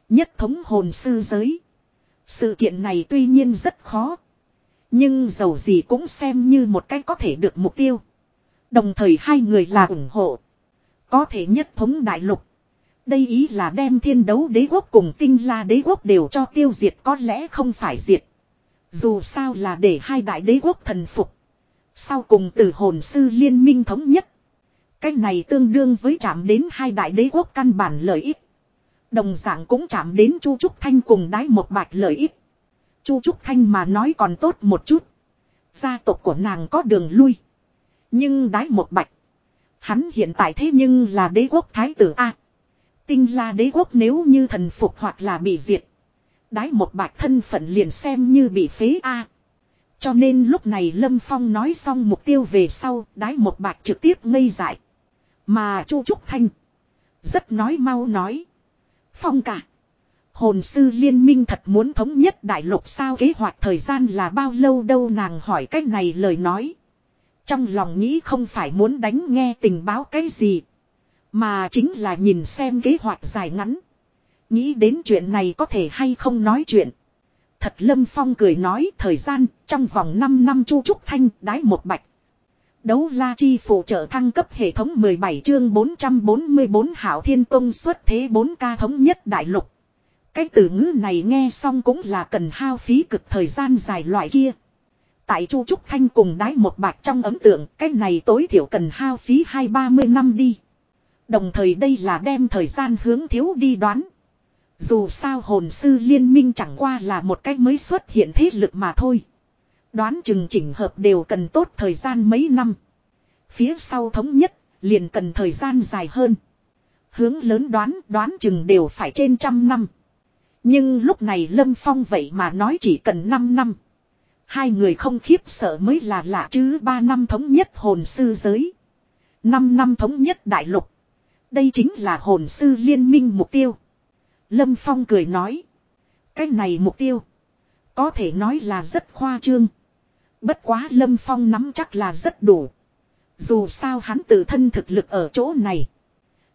Speaker 1: Nhất thống hồn sư giới. Sự kiện này tuy nhiên rất khó. Nhưng dầu gì cũng xem như một cách có thể được mục tiêu. Đồng thời hai người là ủng hộ. Có thể nhất thống đại lục. Đây ý là đem thiên đấu đế quốc cùng tinh la đế quốc đều cho tiêu diệt có lẽ không phải diệt. Dù sao là để hai đại đế quốc thần phục. Sau cùng từ hồn sư liên minh thống nhất. Cái này tương đương với chạm đến hai đại đế quốc căn bản lợi ích. Đồng dạng cũng chạm đến Chu Trúc Thanh cùng đái một bạch lợi ích. Chu Trúc Thanh mà nói còn tốt một chút. Gia tộc của nàng có đường lui. Nhưng đái một bạch. Hắn hiện tại thế nhưng là đế quốc thái tử A. Tinh la đế quốc nếu như thần phục hoặc là bị diệt. Đái một bạch thân phận liền xem như bị phế A. Cho nên lúc này Lâm Phong nói xong mục tiêu về sau, đái một bạch trực tiếp ngây dại. Mà Chu Trúc Thanh. Rất nói mau nói. Phong cả. Hồn sư liên minh thật muốn thống nhất đại lục sao kế hoạch thời gian là bao lâu đâu nàng hỏi cách này lời nói. Trong lòng nghĩ không phải muốn đánh nghe tình báo cái gì. Mà chính là nhìn xem kế hoạch dài ngắn. Nghĩ đến chuyện này có thể hay không nói chuyện. Thật Lâm Phong cười nói thời gian trong vòng 5 năm chu trúc thanh đái một bạch. Đấu la chi phụ trợ thăng cấp hệ thống 17 chương 444 hảo thiên tông xuất thế 4 ca thống nhất đại lục. Cái từ ngữ này nghe xong cũng là cần hao phí cực thời gian dài loại kia. Tại Chu Trúc Thanh cùng đái một bạch trong ấm tượng, cái này tối thiểu cần hao phí hai ba mươi năm đi. Đồng thời đây là đem thời gian hướng thiếu đi đoán. Dù sao hồn sư liên minh chẳng qua là một cách mới xuất hiện thế lực mà thôi. Đoán chừng chỉnh hợp đều cần tốt thời gian mấy năm. Phía sau thống nhất, liền cần thời gian dài hơn. Hướng lớn đoán, đoán chừng đều phải trên trăm năm. Nhưng lúc này Lâm Phong vậy mà nói chỉ cần 5 năm. Hai người không khiếp sợ mới là lạ chứ ba năm thống nhất hồn sư giới. Năm năm thống nhất đại lục. Đây chính là hồn sư liên minh mục tiêu. Lâm Phong cười nói. Cái này mục tiêu. Có thể nói là rất khoa trương. Bất quá Lâm Phong nắm chắc là rất đủ. Dù sao hắn tự thân thực lực ở chỗ này.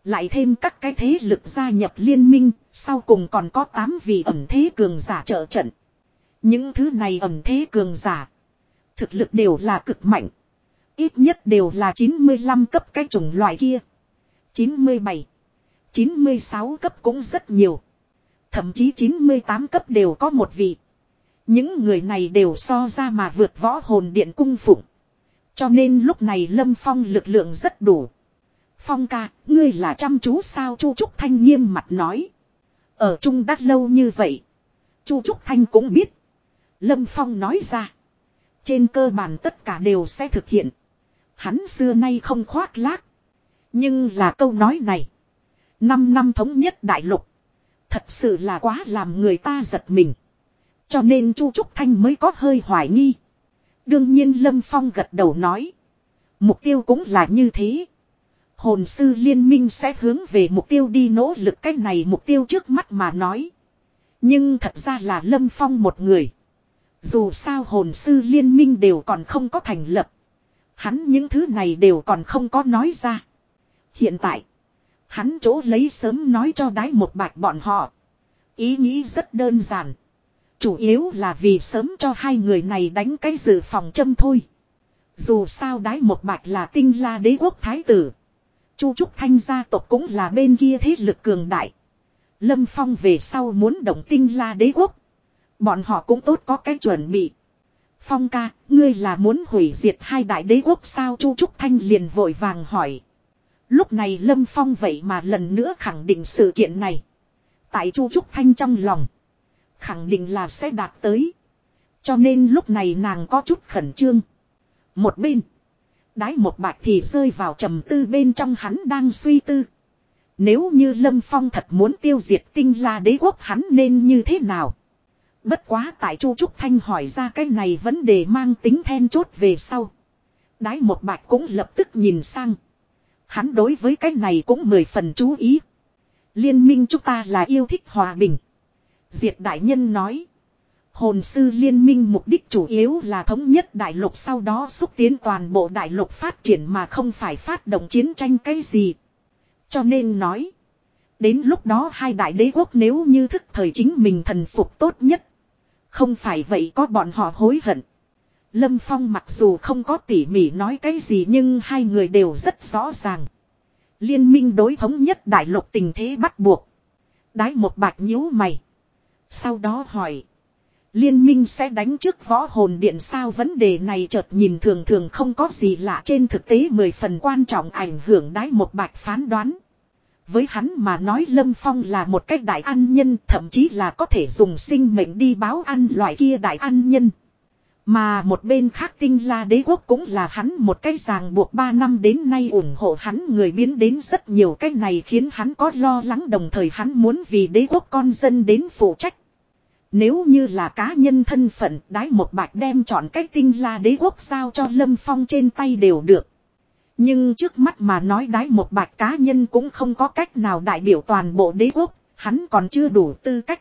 Speaker 1: Lại thêm các cái thế lực gia nhập liên minh, sau cùng còn có 8 vị ẩm thế cường giả trợ trận. Những thứ này ẩm thế cường giả. Thực lực đều là cực mạnh. Ít nhất đều là 95 cấp cái chủng loại kia. 97, 96 cấp cũng rất nhiều. Thậm chí 98 cấp đều có một vị. Những người này đều so ra mà vượt võ hồn điện cung phụng. Cho nên lúc này Lâm Phong lực lượng rất đủ. Phong ca, ngươi là chăm chú sao Chu Trúc Thanh nghiêm mặt nói. Ở chung đắt lâu như vậy. Chu Trúc Thanh cũng biết. Lâm Phong nói ra. Trên cơ bản tất cả đều sẽ thực hiện. Hắn xưa nay không khoác lác. Nhưng là câu nói này. Năm năm thống nhất đại lục. Thật sự là quá làm người ta giật mình. Cho nên Chu Trúc Thanh mới có hơi hoài nghi. Đương nhiên Lâm Phong gật đầu nói. Mục tiêu cũng là như thế. Hồn sư liên minh sẽ hướng về mục tiêu đi nỗ lực cách này mục tiêu trước mắt mà nói. Nhưng thật ra là Lâm Phong một người. Dù sao hồn sư liên minh đều còn không có thành lập. Hắn những thứ này đều còn không có nói ra. Hiện tại. Hắn chỗ lấy sớm nói cho đái một bạch bọn họ. Ý nghĩ rất đơn giản. Chủ yếu là vì sớm cho hai người này đánh cái dự phòng châm thôi. Dù sao đái một bạch là tinh la đế quốc thái tử. Chu Trúc Thanh gia tộc cũng là bên kia thế lực cường đại. Lâm Phong về sau muốn động tinh la đế quốc. Bọn họ cũng tốt có cái chuẩn bị. Phong ca, ngươi là muốn hủy diệt hai đại đế quốc sao Chu Trúc Thanh liền vội vàng hỏi. Lúc này Lâm Phong vậy mà lần nữa khẳng định sự kiện này. Tại Chu Trúc Thanh trong lòng. Khẳng định là sẽ đạt tới. Cho nên lúc này nàng có chút khẩn trương. Một bên. Đái một bạch thì rơi vào trầm tư bên trong hắn đang suy tư. Nếu như Lâm Phong thật muốn tiêu diệt tinh la đế quốc hắn nên như thế nào? Bất quá tại Chu Trúc Thanh hỏi ra cái này vấn đề mang tính then chốt về sau. Đái một bạch cũng lập tức nhìn sang. Hắn đối với cái này cũng mười phần chú ý. Liên minh chúng ta là yêu thích hòa bình. Diệt đại nhân nói. Hồn sư liên minh mục đích chủ yếu là thống nhất đại lục sau đó xúc tiến toàn bộ đại lục phát triển mà không phải phát động chiến tranh cái gì. Cho nên nói. Đến lúc đó hai đại đế quốc nếu như thức thời chính mình thần phục tốt nhất. Không phải vậy có bọn họ hối hận. Lâm Phong mặc dù không có tỉ mỉ nói cái gì nhưng hai người đều rất rõ ràng. Liên minh đối thống nhất đại lục tình thế bắt buộc. Đái một bạch nhíu mày. Sau đó hỏi. Liên minh sẽ đánh trước võ hồn điện sao vấn đề này chợt nhìn thường thường không có gì lạ trên thực tế mười phần quan trọng ảnh hưởng đái một bạch phán đoán. Với hắn mà nói Lâm Phong là một cách đại ăn nhân, thậm chí là có thể dùng sinh mệnh đi báo ăn loại kia đại ăn nhân. Mà một bên khác tinh la đế quốc cũng là hắn một cái ràng buộc 3 năm đến nay ủng hộ hắn người biến đến rất nhiều cái này khiến hắn có lo lắng đồng thời hắn muốn vì đế quốc con dân đến phụ trách. Nếu như là cá nhân thân phận đái một bạch đem chọn cách tinh la đế quốc sao cho lâm phong trên tay đều được. Nhưng trước mắt mà nói đái một bạch cá nhân cũng không có cách nào đại biểu toàn bộ đế quốc, hắn còn chưa đủ tư cách.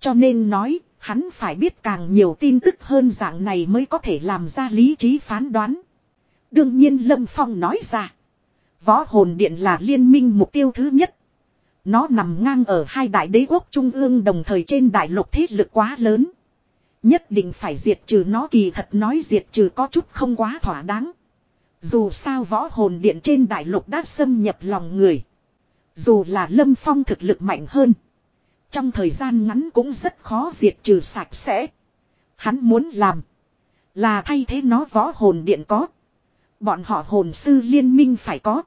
Speaker 1: Cho nên nói, hắn phải biết càng nhiều tin tức hơn dạng này mới có thể làm ra lý trí phán đoán. Đương nhiên Lâm Phong nói ra, võ hồn điện là liên minh mục tiêu thứ nhất. Nó nằm ngang ở hai đại đế quốc trung ương đồng thời trên đại lục thế lực quá lớn. Nhất định phải diệt trừ nó kỳ thật nói diệt trừ có chút không quá thỏa đáng. Dù sao võ hồn điện trên đại lục đã xâm nhập lòng người. Dù là lâm phong thực lực mạnh hơn. Trong thời gian ngắn cũng rất khó diệt trừ sạch sẽ. Hắn muốn làm. Là thay thế nó võ hồn điện có. Bọn họ hồn sư liên minh phải có.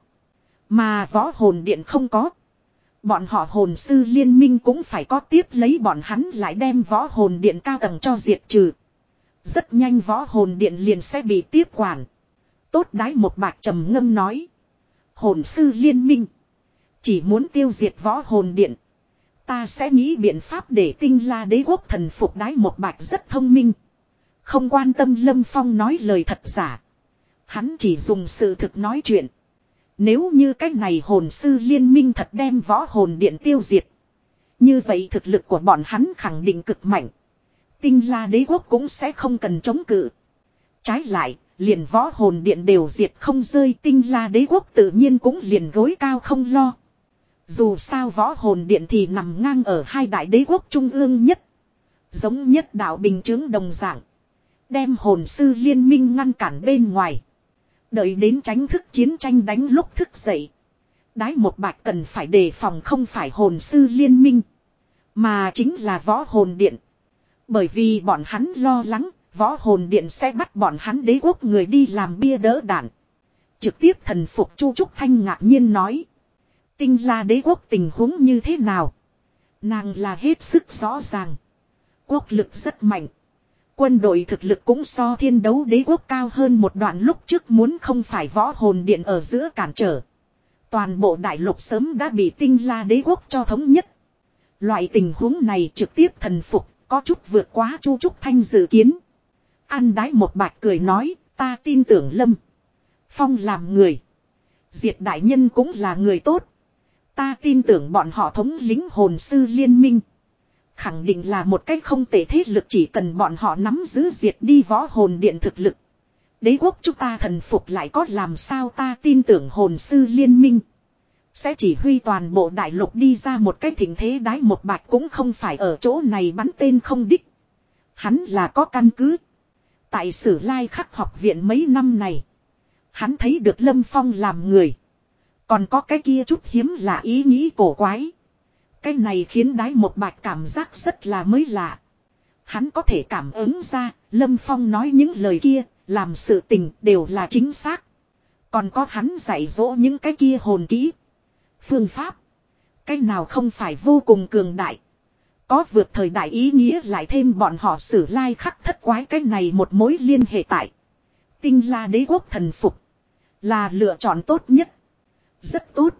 Speaker 1: Mà võ hồn điện không có. Bọn họ hồn sư liên minh cũng phải có tiếp lấy bọn hắn lại đem võ hồn điện cao tầng cho diệt trừ. Rất nhanh võ hồn điện liền sẽ bị tiếp quản. Tốt đái một bạc trầm ngâm nói. Hồn sư liên minh. Chỉ muốn tiêu diệt võ hồn điện. Ta sẽ nghĩ biện pháp để tinh la đế quốc thần phục đái một bạch rất thông minh. Không quan tâm Lâm Phong nói lời thật giả. Hắn chỉ dùng sự thực nói chuyện. Nếu như cách này hồn sư liên minh thật đem võ hồn điện tiêu diệt. Như vậy thực lực của bọn hắn khẳng định cực mạnh. Tinh la đế quốc cũng sẽ không cần chống cự. Trái lại, liền võ hồn điện đều diệt không rơi tinh la đế quốc tự nhiên cũng liền gối cao không lo. Dù sao võ hồn điện thì nằm ngang ở hai đại đế quốc trung ương nhất. Giống nhất đạo bình chứng đồng dạng. Đem hồn sư liên minh ngăn cản bên ngoài. Đợi đến tránh thức chiến tranh đánh lúc thức dậy. Đái một bạch cần phải đề phòng không phải hồn sư liên minh. Mà chính là võ hồn điện. Bởi vì bọn hắn lo lắng, võ hồn điện sẽ bắt bọn hắn đế quốc người đi làm bia đỡ đạn. Trực tiếp thần phục Chu Trúc Thanh ngạc nhiên nói. Tinh la đế quốc tình huống như thế nào? Nàng là hết sức rõ ràng. Quốc lực rất mạnh. Quân đội thực lực cũng so thiên đấu đế quốc cao hơn một đoạn lúc trước muốn không phải võ hồn điện ở giữa cản trở. Toàn bộ đại lục sớm đã bị tinh la đế quốc cho thống nhất. Loại tình huống này trực tiếp thần phục, có chút vượt quá chu trúc thanh dự kiến. An đái một bạch cười nói, ta tin tưởng Lâm. Phong làm người. Diệt đại nhân cũng là người tốt. Ta tin tưởng bọn họ thống lính hồn sư liên minh. Khẳng định là một cách không tệ thế lực chỉ cần bọn họ nắm giữ diệt đi võ hồn điện thực lực. Đế quốc chúng ta thần phục lại có làm sao ta tin tưởng hồn sư liên minh. Sẽ chỉ huy toàn bộ đại lục đi ra một cách thỉnh thế đái một bạch cũng không phải ở chỗ này bắn tên không đích. Hắn là có căn cứ. Tại sử lai khắc học viện mấy năm này. Hắn thấy được Lâm Phong làm người. Còn có cái kia chút hiếm là ý nghĩ cổ quái. Cái này khiến đái một bạch cảm giác rất là mới lạ. Hắn có thể cảm ứng ra, Lâm Phong nói những lời kia, làm sự tình đều là chính xác. Còn có hắn dạy dỗ những cái kia hồn kỹ. Phương pháp. Cái nào không phải vô cùng cường đại. Có vượt thời đại ý nghĩa lại thêm bọn họ sử lai khắc thất quái cái này một mối liên hệ tại. Tinh la đế quốc thần phục. Là lựa chọn tốt nhất. Rất tốt.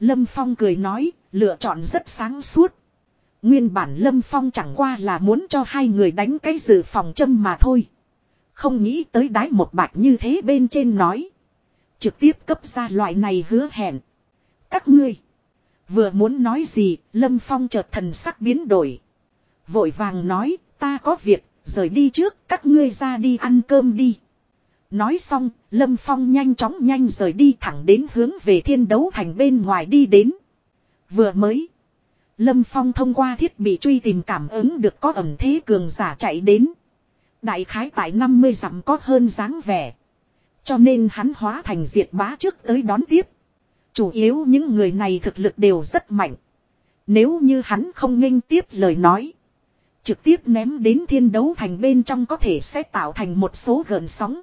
Speaker 1: Lâm Phong cười nói, lựa chọn rất sáng suốt. Nguyên bản Lâm Phong chẳng qua là muốn cho hai người đánh cái dự phòng châm mà thôi. Không nghĩ tới đái một bạch như thế bên trên nói. Trực tiếp cấp ra loại này hứa hẹn. Các ngươi. Vừa muốn nói gì, Lâm Phong chợt thần sắc biến đổi. Vội vàng nói, ta có việc, rời đi trước, các ngươi ra đi ăn cơm đi. Nói xong, Lâm Phong nhanh chóng nhanh rời đi thẳng đến hướng về thiên đấu thành bên ngoài đi đến. Vừa mới. Lâm Phong thông qua thiết bị truy tìm cảm ứng được có ẩm thế cường giả chạy đến. Đại khái tại 50 dặm có hơn dáng vẻ. Cho nên hắn hóa thành diệt bá trước tới đón tiếp. Chủ yếu những người này thực lực đều rất mạnh. Nếu như hắn không nghênh tiếp lời nói. Trực tiếp ném đến thiên đấu thành bên trong có thể sẽ tạo thành một số gợn sóng.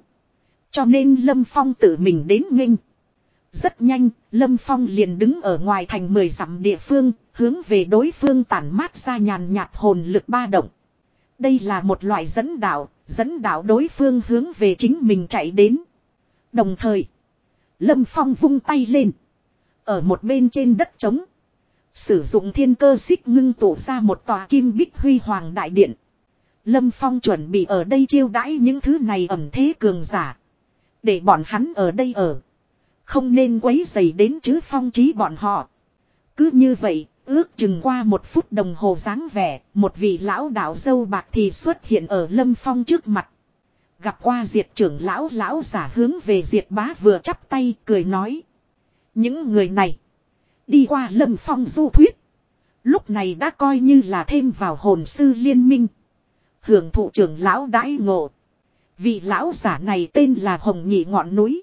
Speaker 1: Cho nên Lâm Phong tự mình đến nghênh. Rất nhanh, Lâm Phong liền đứng ở ngoài thành mười dặm địa phương, hướng về đối phương tản mát ra nhàn nhạt hồn lực ba động. Đây là một loại dẫn đạo, dẫn đạo đối phương hướng về chính mình chạy đến. Đồng thời, Lâm Phong vung tay lên. Ở một bên trên đất trống. Sử dụng thiên cơ xích ngưng tụ ra một tòa kim bích huy hoàng đại điện. Lâm Phong chuẩn bị ở đây chiêu đãi những thứ này ẩm thế cường giả. Để bọn hắn ở đây ở. Không nên quấy dày đến chứ phong trí bọn họ. Cứ như vậy, ước chừng qua một phút đồng hồ dáng vẻ, một vị lão đạo dâu bạc thì xuất hiện ở Lâm Phong trước mặt. Gặp qua diệt trưởng lão lão giả hướng về diệt bá vừa chắp tay cười nói. Những người này. Đi qua lâm phong du thuyết. Lúc này đã coi như là thêm vào hồn sư liên minh. Hưởng thụ trưởng lão đãi ngộ. Vị lão giả này tên là Hồng Nhị Ngọn Núi.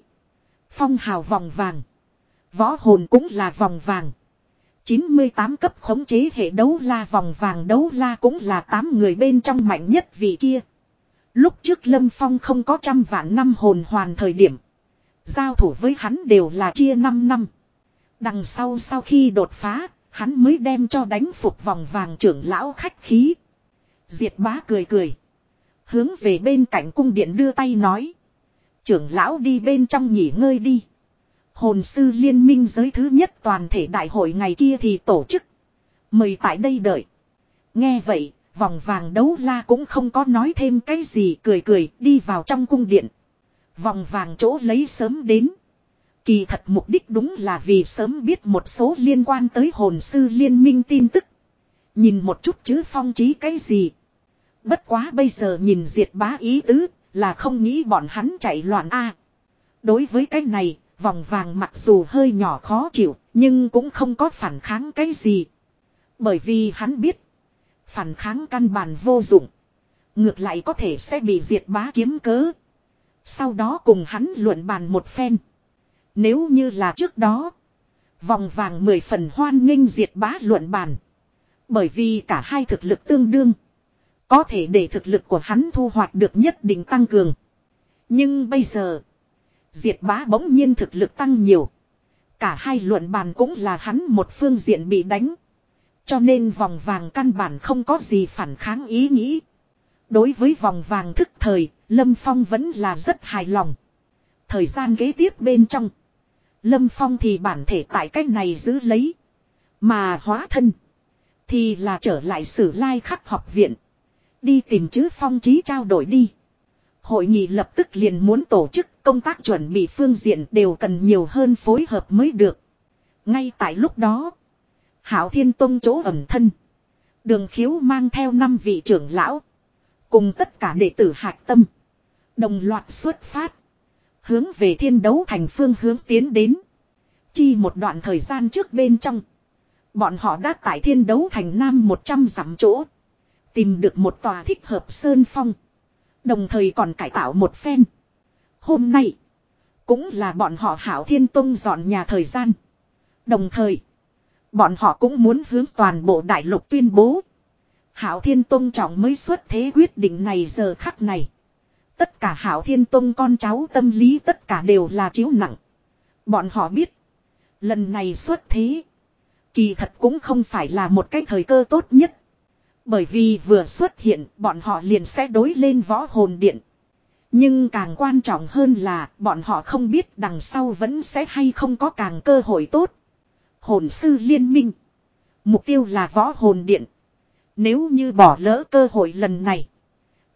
Speaker 1: Phong hào vòng vàng. Võ hồn cũng là vòng vàng. 98 cấp khống chế hệ đấu la vòng vàng đấu la cũng là 8 người bên trong mạnh nhất vị kia. Lúc trước Lâm Phong không có trăm vạn năm hồn hoàn thời điểm. Giao thủ với hắn đều là chia 5 năm. Đằng sau sau khi đột phá, hắn mới đem cho đánh phục vòng vàng trưởng lão khách khí. Diệt bá cười cười. Hướng về bên cạnh cung điện đưa tay nói. Trưởng lão đi bên trong nghỉ ngơi đi. Hồn sư liên minh giới thứ nhất toàn thể đại hội ngày kia thì tổ chức. Mời tại đây đợi. Nghe vậy, vòng vàng đấu la cũng không có nói thêm cái gì cười cười đi vào trong cung điện. Vòng vàng chỗ lấy sớm đến. Kỳ thật mục đích đúng là vì sớm biết một số liên quan tới hồn sư liên minh tin tức. Nhìn một chút chứ phong trí cái gì. Bất quá bây giờ nhìn diệt bá ý tứ là không nghĩ bọn hắn chạy loạn a. đối với cái này, vòng vàng mặc dù hơi nhỏ khó chịu, nhưng cũng không có phản kháng cái gì. Bởi vì hắn biết, phản kháng căn bản vô dụng. Ngược lại có thể sẽ bị diệt bá kiếm cớ. Sau đó cùng hắn luận bàn một phen. Nếu như là trước đó. Vòng vàng mười phần hoan nghênh diệt bá luận bàn. Bởi vì cả hai thực lực tương đương. Có thể để thực lực của hắn thu hoạch được nhất định tăng cường. Nhưng bây giờ. Diệt bá bỗng nhiên thực lực tăng nhiều. Cả hai luận bàn cũng là hắn một phương diện bị đánh. Cho nên vòng vàng căn bản không có gì phản kháng ý nghĩ. Đối với vòng vàng thức thời, Lâm Phong vẫn là rất hài lòng. Thời gian kế tiếp bên trong. Lâm Phong thì bản thể tại cách này giữ lấy. Mà hóa thân. Thì là trở lại sử lai khắc học viện. Đi tìm chữ phong trí trao đổi đi. Hội nghị lập tức liền muốn tổ chức công tác chuẩn bị phương diện đều cần nhiều hơn phối hợp mới được. Ngay tại lúc đó, Hảo Thiên Tông chỗ ẩm thân. Đường khiếu mang theo năm vị trưởng lão. Cùng tất cả đệ tử hạc tâm. Đồng loạt xuất phát. Hướng về thiên đấu thành phương hướng tiến đến. Chi một đoạn thời gian trước bên trong. Bọn họ đã tại thiên đấu thành nam 100 dặm chỗ. Tìm được một tòa thích hợp sơn phong. Đồng thời còn cải tạo một phen. Hôm nay. Cũng là bọn họ hảo thiên tông dọn nhà thời gian. Đồng thời. Bọn họ cũng muốn hướng toàn bộ đại lục tuyên bố. Hảo Thiên Tông trọng mới xuất thế quyết định này giờ khắc này. Tất cả Hảo Thiên Tông con cháu tâm lý tất cả đều là chiếu nặng. Bọn họ biết. Lần này xuất thế. Kỳ thật cũng không phải là một cái thời cơ tốt nhất. Bởi vì vừa xuất hiện, bọn họ liền sẽ đối lên võ hồn điện. Nhưng càng quan trọng hơn là, bọn họ không biết đằng sau vẫn sẽ hay không có càng cơ hội tốt. Hồn sư liên minh. Mục tiêu là võ hồn điện. Nếu như bỏ lỡ cơ hội lần này.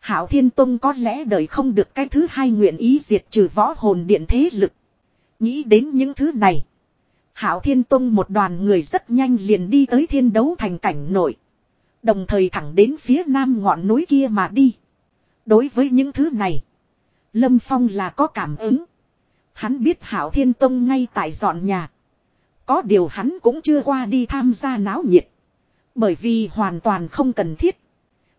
Speaker 1: Hảo Thiên Tông có lẽ đời không được cái thứ hai nguyện ý diệt trừ võ hồn điện thế lực. Nghĩ đến những thứ này. Hảo Thiên Tông một đoàn người rất nhanh liền đi tới thiên đấu thành cảnh nội. Đồng thời thẳng đến phía nam ngọn núi kia mà đi. Đối với những thứ này. Lâm Phong là có cảm ứng. Hắn biết Hảo Thiên Tông ngay tại dọn nhà. Có điều hắn cũng chưa qua đi tham gia náo nhiệt. Bởi vì hoàn toàn không cần thiết.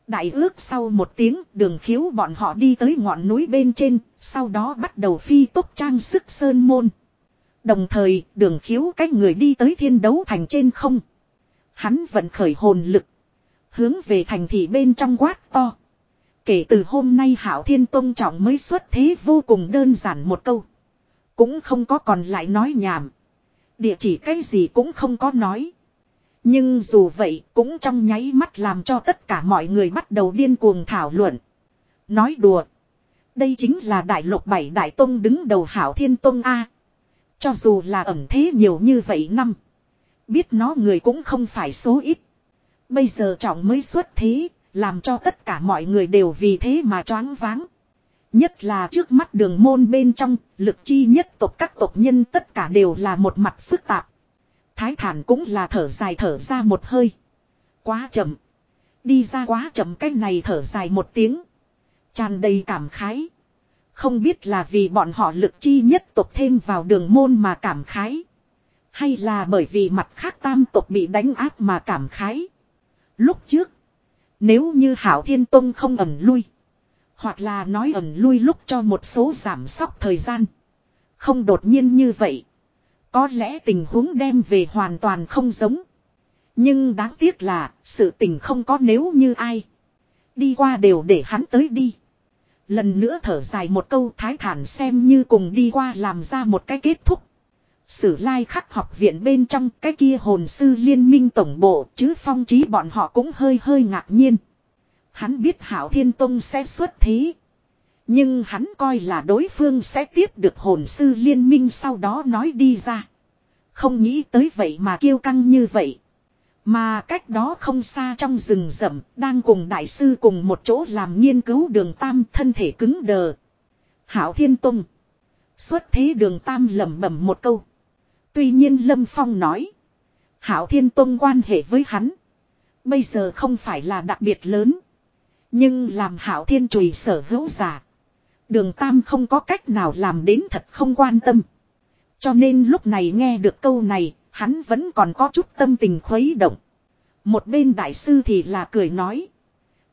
Speaker 1: Đại ước sau một tiếng đường khiếu bọn họ đi tới ngọn núi bên trên, sau đó bắt đầu phi tốc trang sức sơn môn. Đồng thời đường khiếu cách người đi tới thiên đấu thành trên không. Hắn vẫn khởi hồn lực. Hướng về thành thị bên trong quát to. Kể từ hôm nay Hảo Thiên Tông Trọng mới xuất thế vô cùng đơn giản một câu. Cũng không có còn lại nói nhảm. Địa chỉ cái gì cũng không có nói. Nhưng dù vậy cũng trong nháy mắt làm cho tất cả mọi người bắt đầu điên cuồng thảo luận. Nói đùa. Đây chính là đại lục bảy đại tông đứng đầu hảo thiên tông A. Cho dù là ẩn thế nhiều như vậy năm. Biết nó người cũng không phải số ít. Bây giờ trọng mới xuất thế, làm cho tất cả mọi người đều vì thế mà choáng váng. Nhất là trước mắt đường môn bên trong, lực chi nhất tộc các tộc nhân tất cả đều là một mặt phức tạp. Thái thản cũng là thở dài thở ra một hơi. Quá chậm. Đi ra quá chậm cái này thở dài một tiếng. tràn đầy cảm khái. Không biết là vì bọn họ lực chi nhất tộc thêm vào đường môn mà cảm khái. Hay là bởi vì mặt khác tam tộc bị đánh áp mà cảm khái. Lúc trước. Nếu như Hảo Thiên Tông không ẩn lui. Hoặc là nói ẩn lui lúc cho một số giảm sóc thời gian. Không đột nhiên như vậy. Có lẽ tình huống đem về hoàn toàn không giống. Nhưng đáng tiếc là, sự tình không có nếu như ai. Đi qua đều để hắn tới đi. Lần nữa thở dài một câu, thái thản xem như cùng đi qua làm ra một cái kết thúc. Sử lai khắc học viện bên trong cái kia hồn sư liên minh tổng bộ chứ phong trí bọn họ cũng hơi hơi ngạc nhiên. Hắn biết Hảo Thiên Tông sẽ xuất thế. Nhưng hắn coi là đối phương sẽ tiếp được hồn sư liên minh sau đó nói đi ra. Không nghĩ tới vậy mà kêu căng như vậy. Mà cách đó không xa trong rừng rậm, đang cùng đại sư cùng một chỗ làm nghiên cứu đường tam thân thể cứng đờ. Hảo Thiên Tông. Xuất thế đường tam lẩm bẩm một câu. Tuy nhiên Lâm Phong nói. Hảo Thiên Tông quan hệ với hắn. Bây giờ không phải là đặc biệt lớn. Nhưng làm hảo thiên trùy sở hữu giả. Đường Tam không có cách nào làm đến thật không quan tâm. Cho nên lúc này nghe được câu này, hắn vẫn còn có chút tâm tình khuấy động. Một bên đại sư thì là cười nói.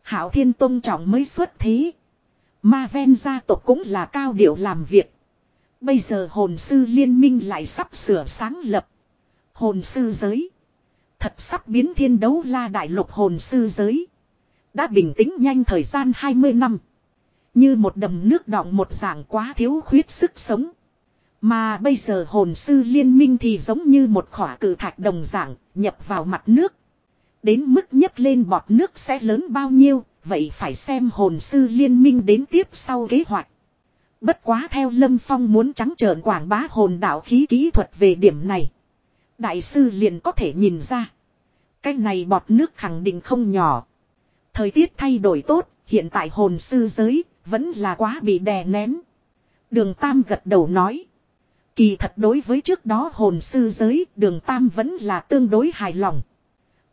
Speaker 1: Hảo thiên tôn trọng mới xuất thế. Ma ven gia tộc cũng là cao điệu làm việc. Bây giờ hồn sư liên minh lại sắp sửa sáng lập. Hồn sư giới. Thật sắp biến thiên đấu la đại lục hồn sư giới. Đã bình tĩnh nhanh thời gian 20 năm. Như một đầm nước đọng một dạng quá thiếu khuyết sức sống. Mà bây giờ hồn sư liên minh thì giống như một khỏa cử thạch đồng dạng nhập vào mặt nước. Đến mức nhấc lên bọt nước sẽ lớn bao nhiêu, vậy phải xem hồn sư liên minh đến tiếp sau kế hoạch. Bất quá theo Lâm Phong muốn trắng trợn quảng bá hồn đạo khí kỹ thuật về điểm này. Đại sư liền có thể nhìn ra. Cái này bọt nước khẳng định không nhỏ. Thời tiết thay đổi tốt, hiện tại hồn sư giới, Vẫn là quá bị đè nén. Đường Tam gật đầu nói. Kỳ thật đối với trước đó hồn sư giới đường Tam vẫn là tương đối hài lòng.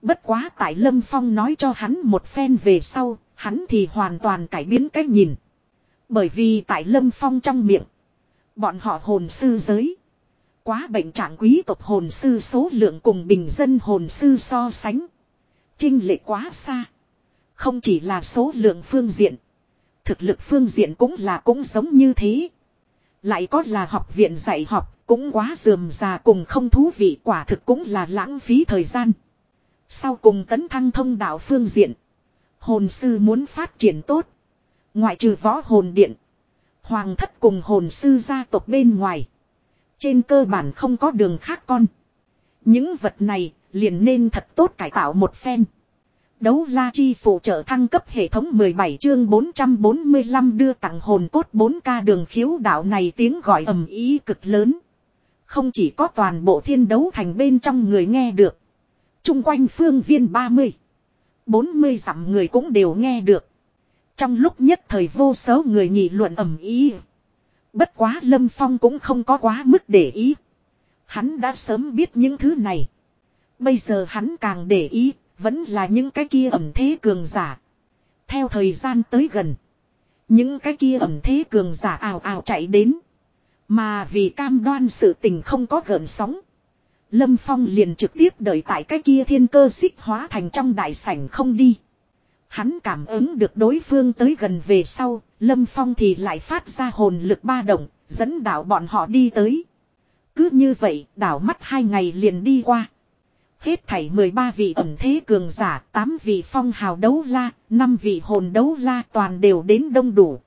Speaker 1: Bất quá tại Lâm Phong nói cho hắn một phen về sau, hắn thì hoàn toàn cải biến cách nhìn. Bởi vì tại Lâm Phong trong miệng, bọn họ hồn sư giới. Quá bệnh trạng quý tộc hồn sư số lượng cùng bình dân hồn sư so sánh. Trinh lệ quá xa. Không chỉ là số lượng phương diện. Thực lực phương diện cũng là cũng giống như thế. Lại có là học viện dạy học cũng quá dườm già cùng không thú vị quả thực cũng là lãng phí thời gian. Sau cùng tấn thăng thông đạo phương diện. Hồn sư muốn phát triển tốt. Ngoại trừ võ hồn điện. Hoàng thất cùng hồn sư gia tộc bên ngoài. Trên cơ bản không có đường khác con. Những vật này liền nên thật tốt cải tạo một phen. Đấu la chi phụ trợ thăng cấp hệ thống 17 chương 445 đưa tặng hồn cốt 4K đường khiếu đạo này tiếng gọi ầm ý cực lớn. Không chỉ có toàn bộ thiên đấu thành bên trong người nghe được. Trung quanh phương viên 30. 40 dặm người cũng đều nghe được. Trong lúc nhất thời vô số người nghị luận ầm ý. Bất quá Lâm Phong cũng không có quá mức để ý. Hắn đã sớm biết những thứ này. Bây giờ hắn càng để ý, vẫn là những cái kia ẩm thế cường giả. Theo thời gian tới gần. Những cái kia ẩm thế cường giả ào ào chạy đến. Mà vì cam đoan sự tình không có gợn sóng. Lâm Phong liền trực tiếp đợi tại cái kia thiên cơ xích hóa thành trong đại sảnh không đi. Hắn cảm ứng được đối phương tới gần về sau, Lâm Phong thì lại phát ra hồn lực ba động, dẫn đảo bọn họ đi tới. Cứ như vậy, đảo mắt hai ngày liền đi qua. Hết thảy 13 vị ẩn thế cường giả, 8 vị phong hào đấu la, 5 vị hồn đấu la toàn đều đến đông đủ.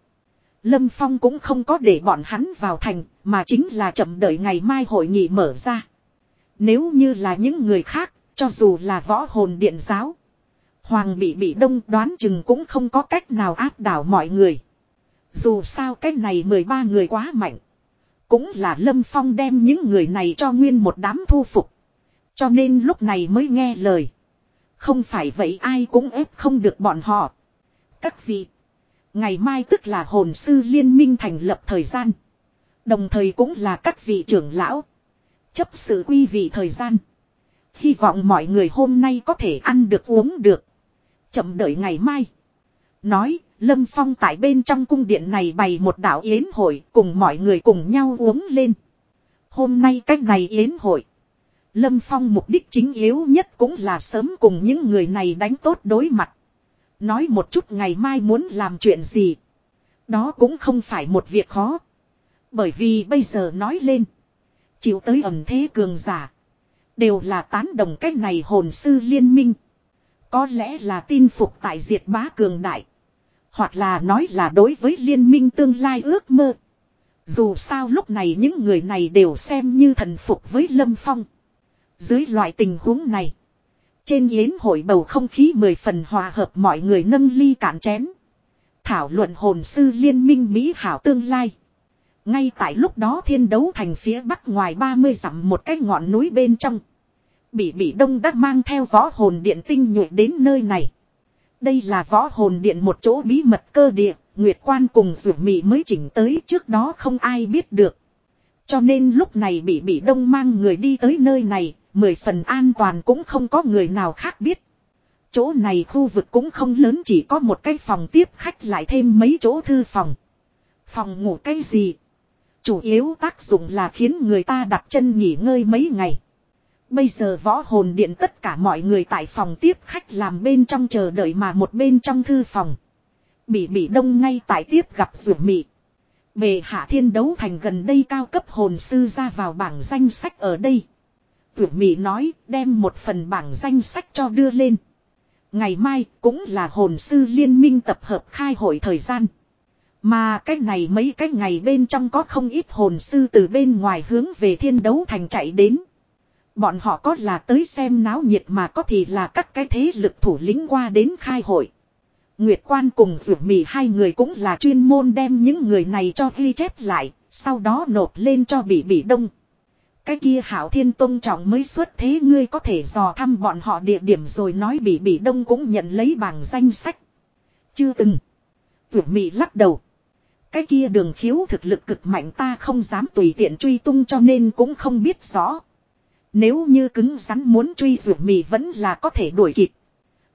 Speaker 1: Lâm Phong cũng không có để bọn hắn vào thành, mà chính là chậm đợi ngày mai hội nghị mở ra. Nếu như là những người khác, cho dù là võ hồn điện giáo. Hoàng bị bị đông đoán chừng cũng không có cách nào áp đảo mọi người. Dù sao cái này 13 người quá mạnh. Cũng là Lâm Phong đem những người này cho nguyên một đám thu phục. Cho nên lúc này mới nghe lời. Không phải vậy ai cũng ép không được bọn họ. Các vị. Ngày mai tức là hồn sư liên minh thành lập thời gian. Đồng thời cũng là các vị trưởng lão. Chấp sự quy vị thời gian. Hy vọng mọi người hôm nay có thể ăn được uống được. Chậm đợi ngày mai. Nói, Lâm Phong tại bên trong cung điện này bày một đảo yến hội cùng mọi người cùng nhau uống lên. Hôm nay cách này yến hội. Lâm Phong mục đích chính yếu nhất cũng là sớm cùng những người này đánh tốt đối mặt. Nói một chút ngày mai muốn làm chuyện gì. Đó cũng không phải một việc khó. Bởi vì bây giờ nói lên. Chịu tới ẩm thế cường giả. Đều là tán đồng cách này hồn sư liên minh. Có lẽ là tin phục tại diệt bá cường đại. Hoặc là nói là đối với liên minh tương lai ước mơ. Dù sao lúc này những người này đều xem như thần phục với Lâm Phong. Dưới loại tình huống này. Trên yến hội bầu không khí mười phần hòa hợp mọi người nâng ly cạn chén. Thảo luận hồn sư liên minh Mỹ hảo tương lai. Ngay tại lúc đó thiên đấu thành phía bắc ngoài 30 dặm một cái ngọn núi bên trong. Bị bỉ đông đã mang theo võ hồn điện tinh nhuệ đến nơi này. Đây là võ hồn điện một chỗ bí mật cơ địa, Nguyệt Quan cùng rủ mị mới chỉnh tới trước đó không ai biết được. Cho nên lúc này bị bỉ đông mang người đi tới nơi này, mười phần an toàn cũng không có người nào khác biết. Chỗ này khu vực cũng không lớn chỉ có một cái phòng tiếp khách lại thêm mấy chỗ thư phòng. Phòng ngủ cái gì? Chủ yếu tác dụng là khiến người ta đặt chân nghỉ ngơi mấy ngày. Bây giờ võ hồn điện tất cả mọi người tại phòng tiếp khách làm bên trong chờ đợi mà một bên trong thư phòng. Bị bị đông ngay tại tiếp gặp rủ mị. Bề hạ thiên đấu thành gần đây cao cấp hồn sư ra vào bảng danh sách ở đây. Rủ mị nói, đem một phần bảng danh sách cho đưa lên. Ngày mai cũng là hồn sư liên minh tập hợp khai hội thời gian. Mà cái này mấy cái ngày bên trong có không ít hồn sư từ bên ngoài hướng về thiên đấu thành chạy đến. Bọn họ có là tới xem náo nhiệt mà có thì là các cái thế lực thủ lĩnh qua đến khai hội. Nguyệt quan cùng rủ mì hai người cũng là chuyên môn đem những người này cho ghi chép lại, sau đó nộp lên cho bị bị đông. Cái kia hảo thiên tôn trọng mới xuất thế ngươi có thể dò thăm bọn họ địa điểm rồi nói bị bị đông cũng nhận lấy bảng danh sách. Chưa từng. Vượt mị lắc đầu. Cái kia đường khiếu thực lực cực mạnh ta không dám tùy tiện truy tung cho nên cũng không biết rõ. Nếu như cứng rắn muốn truy rủ mì vẫn là có thể đuổi kịp.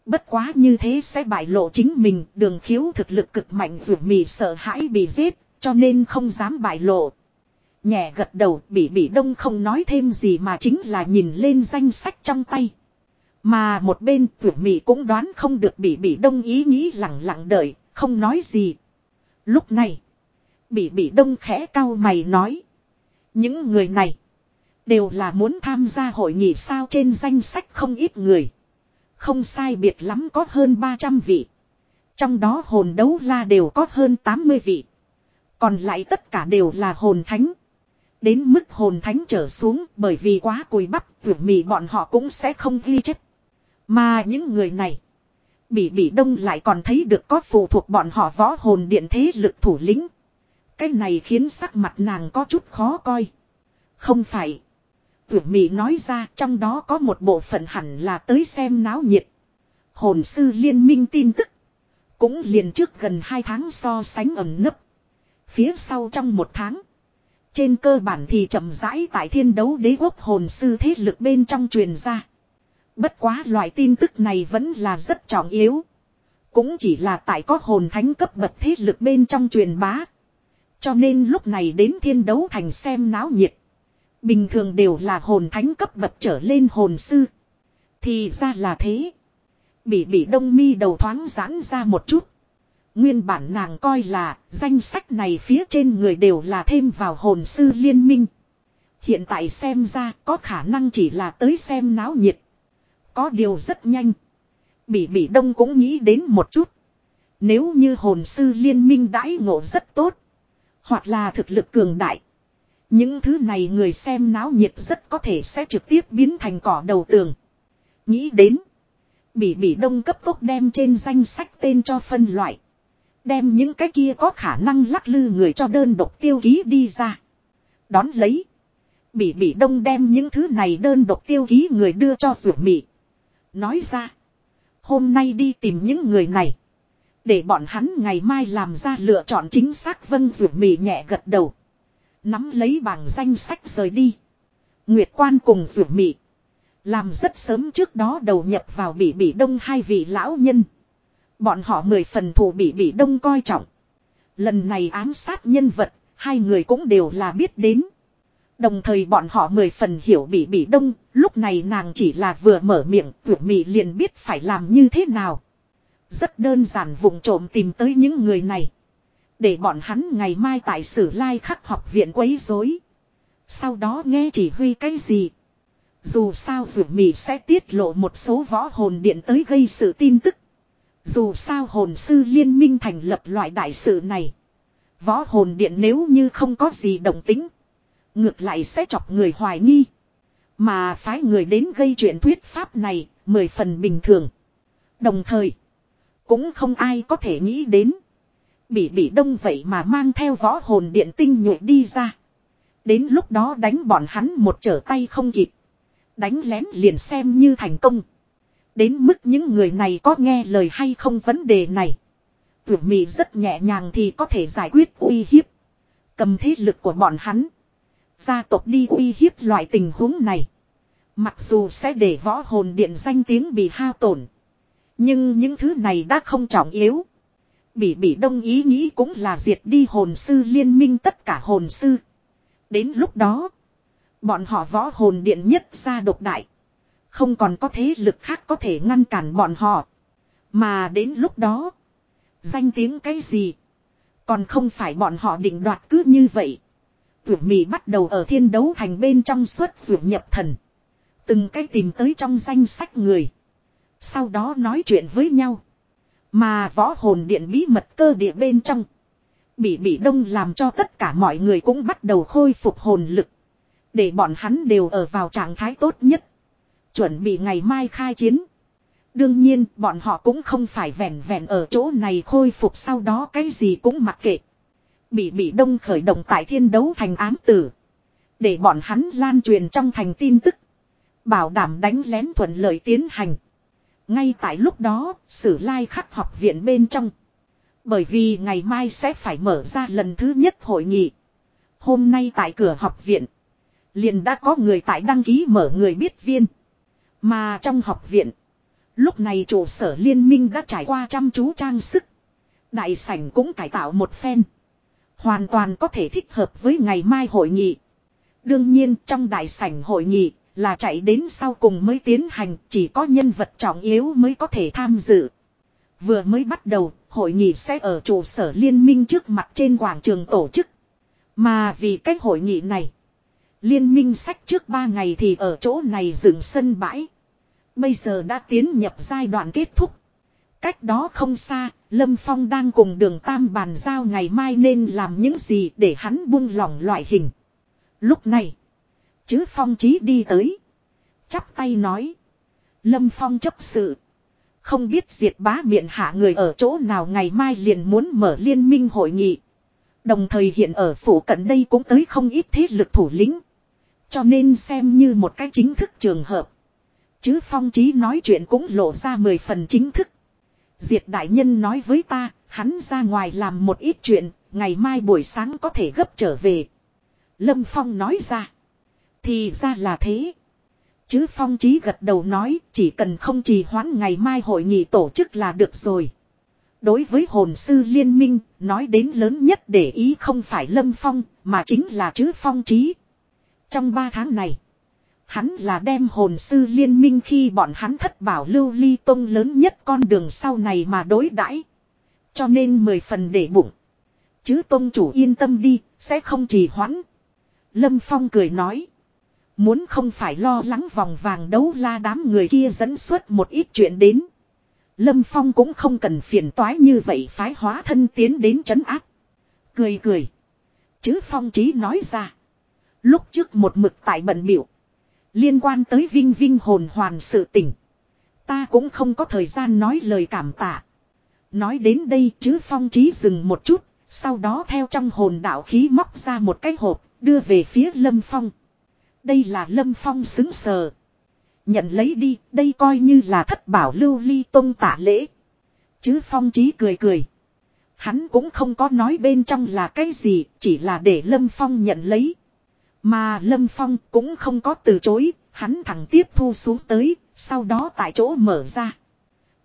Speaker 1: Bất quá như thế sẽ bại lộ chính mình, đường khiếu thực lực cực mạnh rủ mì sợ hãi bị giết, cho nên không dám bại lộ. Nhẹ gật đầu, bị bị đông không nói thêm gì mà chính là nhìn lên danh sách trong tay. Mà một bên rủ mì cũng đoán không được bị bị đông ý nghĩ lặng lặng đợi, không nói gì. Lúc này, bị bị đông khẽ cao mày nói. Những người này, đều là muốn tham gia hội nghị sao trên danh sách không ít người. Không sai biệt lắm có hơn 300 vị. Trong đó hồn đấu la đều có hơn 80 vị. Còn lại tất cả đều là hồn thánh. Đến mức hồn thánh trở xuống bởi vì quá cùi bắp vượt mì bọn họ cũng sẽ không ghi chết Mà những người này. Bị bị đông lại còn thấy được có phụ thuộc bọn họ võ hồn điện thế lực thủ lĩnh. Cái này khiến sắc mặt nàng có chút khó coi. Không phải. Vượt mị nói ra, trong đó có một bộ phận hẳn là tới xem náo nhiệt. Hồn sư liên minh tin tức. Cũng liền trước gần 2 tháng so sánh ẩn nấp. Phía sau trong một tháng. Trên cơ bản thì chậm rãi tại thiên đấu đế quốc hồn sư thế lực bên trong truyền ra. Bất quá loại tin tức này vẫn là rất trọng yếu. Cũng chỉ là tại có hồn thánh cấp bậc thế lực bên trong truyền bá. Cho nên lúc này đến thiên đấu thành xem náo nhiệt. Bình thường đều là hồn thánh cấp bậc trở lên hồn sư. Thì ra là thế. Bị bị đông mi đầu thoáng giãn ra một chút. Nguyên bản nàng coi là danh sách này phía trên người đều là thêm vào hồn sư liên minh. Hiện tại xem ra có khả năng chỉ là tới xem náo nhiệt. Có điều rất nhanh. bỉ bỉ đông cũng nghĩ đến một chút. Nếu như hồn sư liên minh đãi ngộ rất tốt. Hoặc là thực lực cường đại. Những thứ này người xem náo nhiệt rất có thể sẽ trực tiếp biến thành cỏ đầu tường. Nghĩ đến. Bỉ bỉ đông cấp tốc đem trên danh sách tên cho phân loại. Đem những cái kia có khả năng lắc lư người cho đơn độc tiêu ký đi ra. Đón lấy. Bỉ bỉ đông đem những thứ này đơn độc tiêu ký người đưa cho rượu mị. Nói ra. Hôm nay đi tìm những người này. Để bọn hắn ngày mai làm ra lựa chọn chính xác vân rượu mị nhẹ gật đầu. Nắm lấy bảng danh sách rời đi. Nguyệt quan cùng rủ mị. Làm rất sớm trước đó đầu nhập vào bỉ bỉ đông hai vị lão nhân. Bọn họ mười phần thủ bỉ bỉ đông coi trọng. Lần này ám sát nhân vật, hai người cũng đều là biết đến. Đồng thời bọn họ mười phần hiểu bỉ bỉ đông, lúc này nàng chỉ là vừa mở miệng, vượt mị liền biết phải làm như thế nào. Rất đơn giản vùng trộm tìm tới những người này. Để bọn hắn ngày mai tại sử lai khắc học viện quấy rối. Sau đó nghe chỉ huy cái gì. Dù sao rượu mì sẽ tiết lộ một số võ hồn điện tới gây sự tin tức. Dù sao hồn sư liên minh thành lập loại đại sự này. Võ hồn điện nếu như không có gì đồng tính. Ngược lại sẽ chọc người hoài nghi. Mà phái người đến gây chuyện thuyết pháp này, mười phần bình thường. Đồng thời, cũng không ai có thể nghĩ đến. Bị bị đông vậy mà mang theo võ hồn điện tinh nhuệ đi ra. Đến lúc đó đánh bọn hắn một trở tay không kịp. Đánh lén liền xem như thành công. Đến mức những người này có nghe lời hay không vấn đề này. Tưởng mị rất nhẹ nhàng thì có thể giải quyết uy hiếp. Cầm thế lực của bọn hắn. Gia tộc đi uy hiếp loại tình huống này. Mặc dù sẽ để võ hồn điện danh tiếng bị hao tổn. Nhưng những thứ này đã không trọng yếu. Bỉ bỉ đông ý nghĩ cũng là diệt đi hồn sư liên minh tất cả hồn sư. Đến lúc đó. Bọn họ võ hồn điện nhất ra độc đại. Không còn có thế lực khác có thể ngăn cản bọn họ. Mà đến lúc đó. Danh tiếng cái gì. Còn không phải bọn họ định đoạt cứ như vậy. Tuyển mì bắt đầu ở thiên đấu thành bên trong suốt ruột nhập thần. Từng cái tìm tới trong danh sách người. Sau đó nói chuyện với nhau. Mà võ hồn điện bí mật cơ địa bên trong. Bị bị đông làm cho tất cả mọi người cũng bắt đầu khôi phục hồn lực. Để bọn hắn đều ở vào trạng thái tốt nhất. Chuẩn bị ngày mai khai chiến. Đương nhiên, bọn họ cũng không phải vẹn vẹn ở chỗ này khôi phục sau đó cái gì cũng mặc kệ. Bị bị đông khởi động tại thiên đấu thành ám tử. Để bọn hắn lan truyền trong thành tin tức. Bảo đảm đánh lén thuận lợi tiến hành. Ngay tại lúc đó, sử lai khắc học viện bên trong. Bởi vì ngày mai sẽ phải mở ra lần thứ nhất hội nghị. Hôm nay tại cửa học viện. Liền đã có người tại đăng ký mở người biết viên. Mà trong học viện. Lúc này trụ sở liên minh đã trải qua chăm chú trang sức. Đại sảnh cũng cải tạo một phen. Hoàn toàn có thể thích hợp với ngày mai hội nghị. Đương nhiên trong đại sảnh hội nghị là chạy đến sau cùng mới tiến hành chỉ có nhân vật trọng yếu mới có thể tham dự. Vừa mới bắt đầu, hội nghị sẽ ở trụ sở liên minh trước mặt trên quảng trường tổ chức. Mà vì cách hội nghị này, liên minh sách trước 3 ngày thì ở chỗ này dựng sân bãi. Bây giờ đã tiến nhập giai đoạn kết thúc. Cách đó không xa, Lâm Phong đang cùng đường Tam bàn giao ngày mai nên làm những gì để hắn buông lỏng loại hình. Lúc này, chứ Phong Chí đi tới. Chắp tay nói. Lâm Phong chấp sự. Không biết diệt bá miệng hạ người ở chỗ nào ngày mai liền muốn mở liên minh hội nghị. Đồng thời hiện ở phủ cận đây cũng tới không ít thế lực thủ lĩnh. Cho nên xem như một cái chính thức trường hợp. Chứ phong trí nói chuyện cũng lộ ra mười phần chính thức. Diệt đại nhân nói với ta, hắn ra ngoài làm một ít chuyện, ngày mai buổi sáng có thể gấp trở về. Lâm Phong nói ra. Thì ra là thế. Chứ Phong trí gật đầu nói chỉ cần không trì hoãn ngày mai hội nghị tổ chức là được rồi. Đối với hồn sư liên minh, nói đến lớn nhất để ý không phải Lâm Phong, mà chính là chứ Phong trí. Trong ba tháng này, Hắn là đem hồn sư liên minh khi bọn hắn thất bảo lưu ly tông lớn nhất con đường sau này mà đối đãi Cho nên mười phần để bụng. Chứ tông chủ yên tâm đi, sẽ không trì hoãn. Lâm Phong cười nói. Muốn không phải lo lắng vòng vàng đấu la đám người kia dẫn xuất một ít chuyện đến. Lâm Phong cũng không cần phiền toái như vậy phái hóa thân tiến đến trấn áp. Cười cười. Chứ Phong chí nói ra. Lúc trước một mực tại bận biểu. Liên quan tới Vinh Vinh hồn hoàn sự tình Ta cũng không có thời gian nói lời cảm tạ. Nói đến đây chứ phong chí dừng một chút. Sau đó theo trong hồn đạo khí móc ra một cái hộp. Đưa về phía Lâm Phong. Đây là Lâm Phong xứng sờ. Nhận lấy đi. Đây coi như là thất bảo lưu ly tông tả lễ. Chứ phong trí cười cười. Hắn cũng không có nói bên trong là cái gì. Chỉ là để Lâm Phong nhận lấy. Mà Lâm Phong cũng không có từ chối, hắn thẳng tiếp thu xuống tới, sau đó tại chỗ mở ra.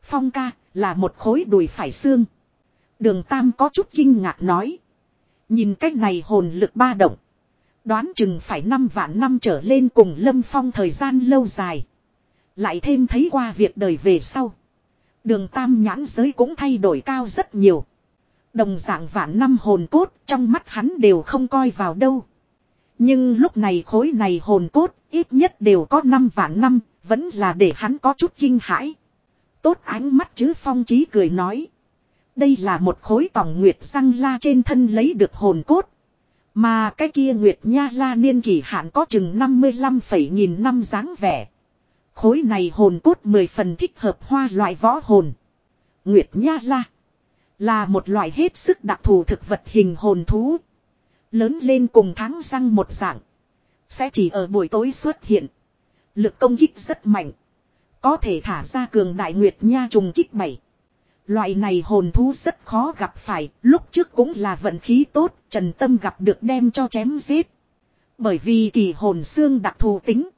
Speaker 1: Phong ca, là một khối đùi phải xương. Đường Tam có chút kinh ngạc nói. Nhìn cách này hồn lực ba động. Đoán chừng phải năm vạn năm trở lên cùng Lâm Phong thời gian lâu dài. Lại thêm thấy qua việc đời về sau. Đường Tam nhãn giới cũng thay đổi cao rất nhiều. Đồng dạng vạn năm hồn cốt trong mắt hắn đều không coi vào đâu. Nhưng lúc này khối này hồn cốt ít nhất đều có 5 vạn năm, vẫn là để hắn có chút kinh hãi. Tốt ánh mắt chứ phong trí cười nói. Đây là một khối tòng nguyệt răng la trên thân lấy được hồn cốt. Mà cái kia nguyệt nha la niên kỷ hạn có chừng 55 nghìn năm dáng vẻ. Khối này hồn cốt 10 phần thích hợp hoa loại võ hồn. Nguyệt nha la. Là một loại hết sức đặc thù thực vật hình hồn thú. Lớn lên cùng tháng răng một dạng. Sẽ chỉ ở buổi tối xuất hiện. Lực công kích rất mạnh. Có thể thả ra cường đại nguyệt nha trùng kích bảy. Loại này hồn thú rất khó gặp phải, lúc trước cũng là vận khí tốt, Trần Tâm gặp được đem cho chém giết. Bởi vì kỳ hồn xương đặc thù tính.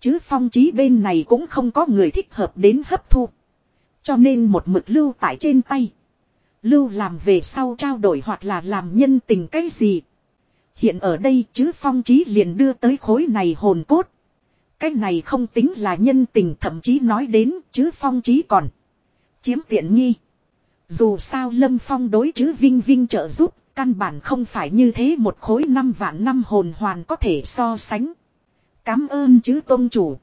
Speaker 1: Chứ phong trí bên này cũng không có người thích hợp đến hấp thu. Cho nên một mực lưu tại trên tay. Lưu làm về sau trao đổi hoặc là làm nhân tình cái gì. Hiện ở đây chứ phong trí liền đưa tới khối này hồn cốt. Cái này không tính là nhân tình thậm chí nói đến chứ phong trí còn. Chiếm tiện nghi. Dù sao lâm phong đối chứ vinh vinh trợ giúp. Căn bản không phải như thế một khối năm vạn năm hồn hoàn có thể so sánh. Cám ơn chứ tôn chủ.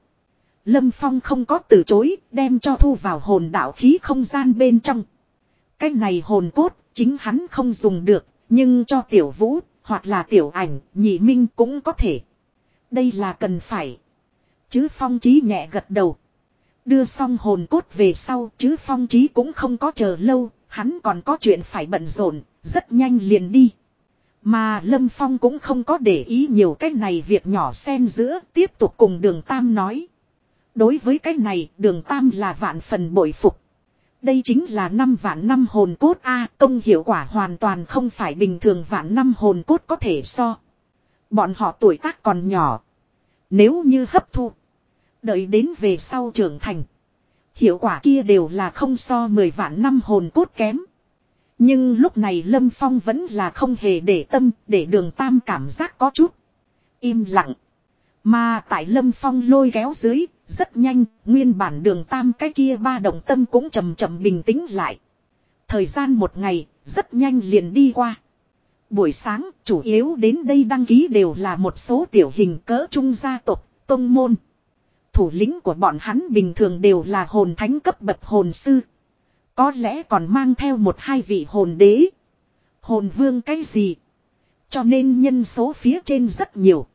Speaker 1: Lâm Phong không có từ chối, đem cho thu vào hồn đạo khí không gian bên trong. Cái này hồn cốt, chính hắn không dùng được, nhưng cho tiểu vũ, hoặc là tiểu ảnh, nhị minh cũng có thể. Đây là cần phải. Chứ phong trí nhẹ gật đầu. Đưa xong hồn cốt về sau chứ phong trí cũng không có chờ lâu, hắn còn có chuyện phải bận rộn, rất nhanh liền đi. Mà Lâm Phong cũng không có để ý nhiều cái này việc nhỏ xen giữa, tiếp tục cùng đường Tam nói. Đối với cái này, đường Tam là vạn phần bội phục. Đây chính là năm vạn năm hồn cốt A công hiệu quả hoàn toàn không phải bình thường vạn năm hồn cốt có thể so. Bọn họ tuổi tác còn nhỏ. Nếu như hấp thu. Đợi đến về sau trưởng thành. Hiệu quả kia đều là không so mười vạn năm hồn cốt kém. Nhưng lúc này Lâm Phong vẫn là không hề để tâm để đường tam cảm giác có chút. Im lặng. Mà tại Lâm Phong lôi kéo dưới, rất nhanh, nguyên bản đường tam cái kia ba động tâm cũng chầm chậm bình tĩnh lại. Thời gian một ngày, rất nhanh liền đi qua. Buổi sáng, chủ yếu đến đây đăng ký đều là một số tiểu hình cỡ trung gia tộc, tông môn. Thủ lĩnh của bọn hắn bình thường đều là hồn thánh cấp bậc hồn sư. Có lẽ còn mang theo một hai vị hồn đế. Hồn vương cái gì. Cho nên nhân số phía trên rất nhiều.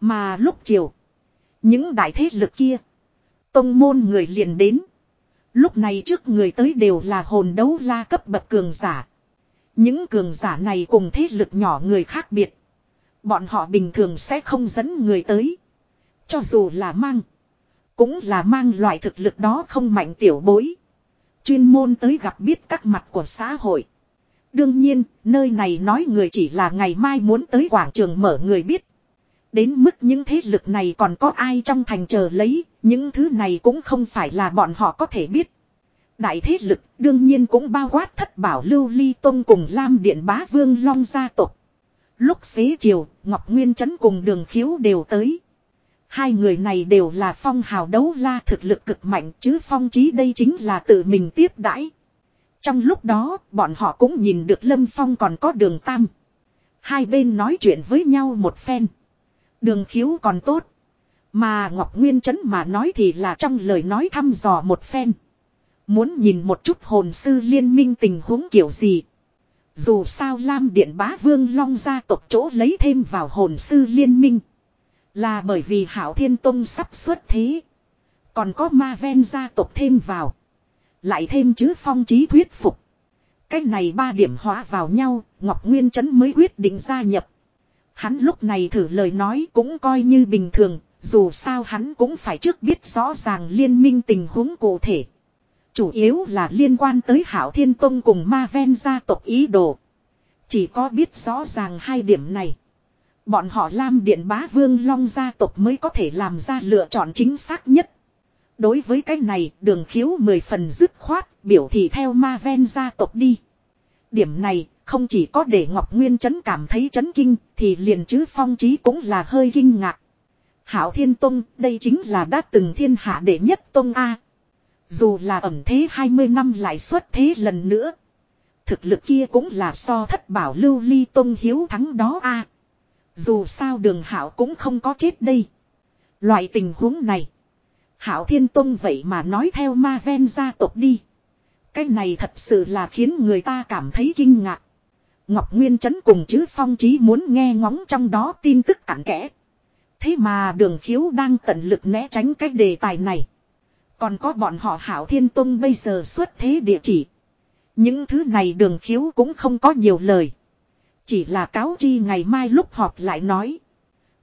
Speaker 1: Mà lúc chiều. Những đại thế lực kia. Tông môn người liền đến. Lúc này trước người tới đều là hồn đấu la cấp bậc cường giả. Những cường giả này cùng thế lực nhỏ người khác biệt. Bọn họ bình thường sẽ không dẫn người tới. Cho dù là mang. Cũng là mang loại thực lực đó không mạnh tiểu bối. Chuyên môn tới gặp biết các mặt của xã hội. Đương nhiên, nơi này nói người chỉ là ngày mai muốn tới quảng trường mở người biết. Đến mức những thế lực này còn có ai trong thành chờ lấy, những thứ này cũng không phải là bọn họ có thể biết. Đại thế lực đương nhiên cũng bao quát thất bảo lưu ly tông cùng Lam Điện Bá Vương Long gia tộc. Lúc xế chiều, Ngọc Nguyên Trấn cùng đường khiếu đều tới. Hai người này đều là phong hào đấu la thực lực cực mạnh chứ phong trí đây chính là tự mình tiếp đãi. Trong lúc đó, bọn họ cũng nhìn được Lâm Phong còn có đường tam. Hai bên nói chuyện với nhau một phen. Đường khiếu còn tốt. Mà Ngọc Nguyên Trấn mà nói thì là trong lời nói thăm dò một phen. Muốn nhìn một chút hồn sư liên minh tình huống kiểu gì. Dù sao Lam Điện Bá Vương Long gia tộc chỗ lấy thêm vào hồn sư liên minh. Là bởi vì Hảo Thiên Tông sắp xuất thế. Còn có ma ven gia tộc thêm vào. Lại thêm chứ phong trí thuyết phục. Cách này ba điểm hóa vào nhau, Ngọc Nguyên Trấn mới quyết định gia nhập. Hắn lúc này thử lời nói cũng coi như bình thường, dù sao hắn cũng phải trước biết rõ ràng liên minh tình huống cụ thể. Chủ yếu là liên quan tới Hảo Thiên Tông cùng Ma Ven gia tộc ý đồ. Chỉ có biết rõ ràng hai điểm này. Bọn họ Lam Điện Bá Vương Long gia tộc mới có thể làm ra lựa chọn chính xác nhất. Đối với cái này, đường khiếu mười phần dứt khoát, biểu thị theo ma ven gia tộc đi. Điểm này, không chỉ có để Ngọc Nguyên Trấn cảm thấy chấn kinh, thì liền chứ phong trí cũng là hơi kinh ngạc. Hảo Thiên Tông, đây chính là đã từng thiên hạ đệ nhất Tông A. Dù là ẩm thế 20 năm lại xuất thế lần nữa. Thực lực kia cũng là so thất bảo lưu ly Tông hiếu thắng đó A. Dù sao đường Hảo cũng không có chết đây. Loại tình huống này. Hảo Thiên Tông vậy mà nói theo ma ven gia tộc đi. Cái này thật sự là khiến người ta cảm thấy kinh ngạc. Ngọc Nguyên Trấn cùng chứ phong trí muốn nghe ngóng trong đó tin tức cặn kẽ. Thế mà đường khiếu đang tận lực né tránh cái đề tài này. Còn có bọn họ Hảo Thiên Tông bây giờ xuất thế địa chỉ. Những thứ này đường khiếu cũng không có nhiều lời. Chỉ là cáo chi ngày mai lúc họp lại nói.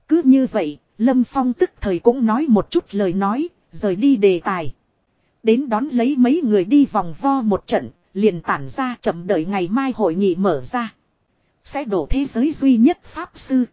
Speaker 1: Cứ như vậy, Lâm Phong tức thời cũng nói một chút lời nói, rời đi đề tài. Đến đón lấy mấy người đi vòng vo một trận, liền tản ra chậm đợi ngày mai hội nghị mở ra. Sẽ đổ thế giới duy nhất Pháp Sư.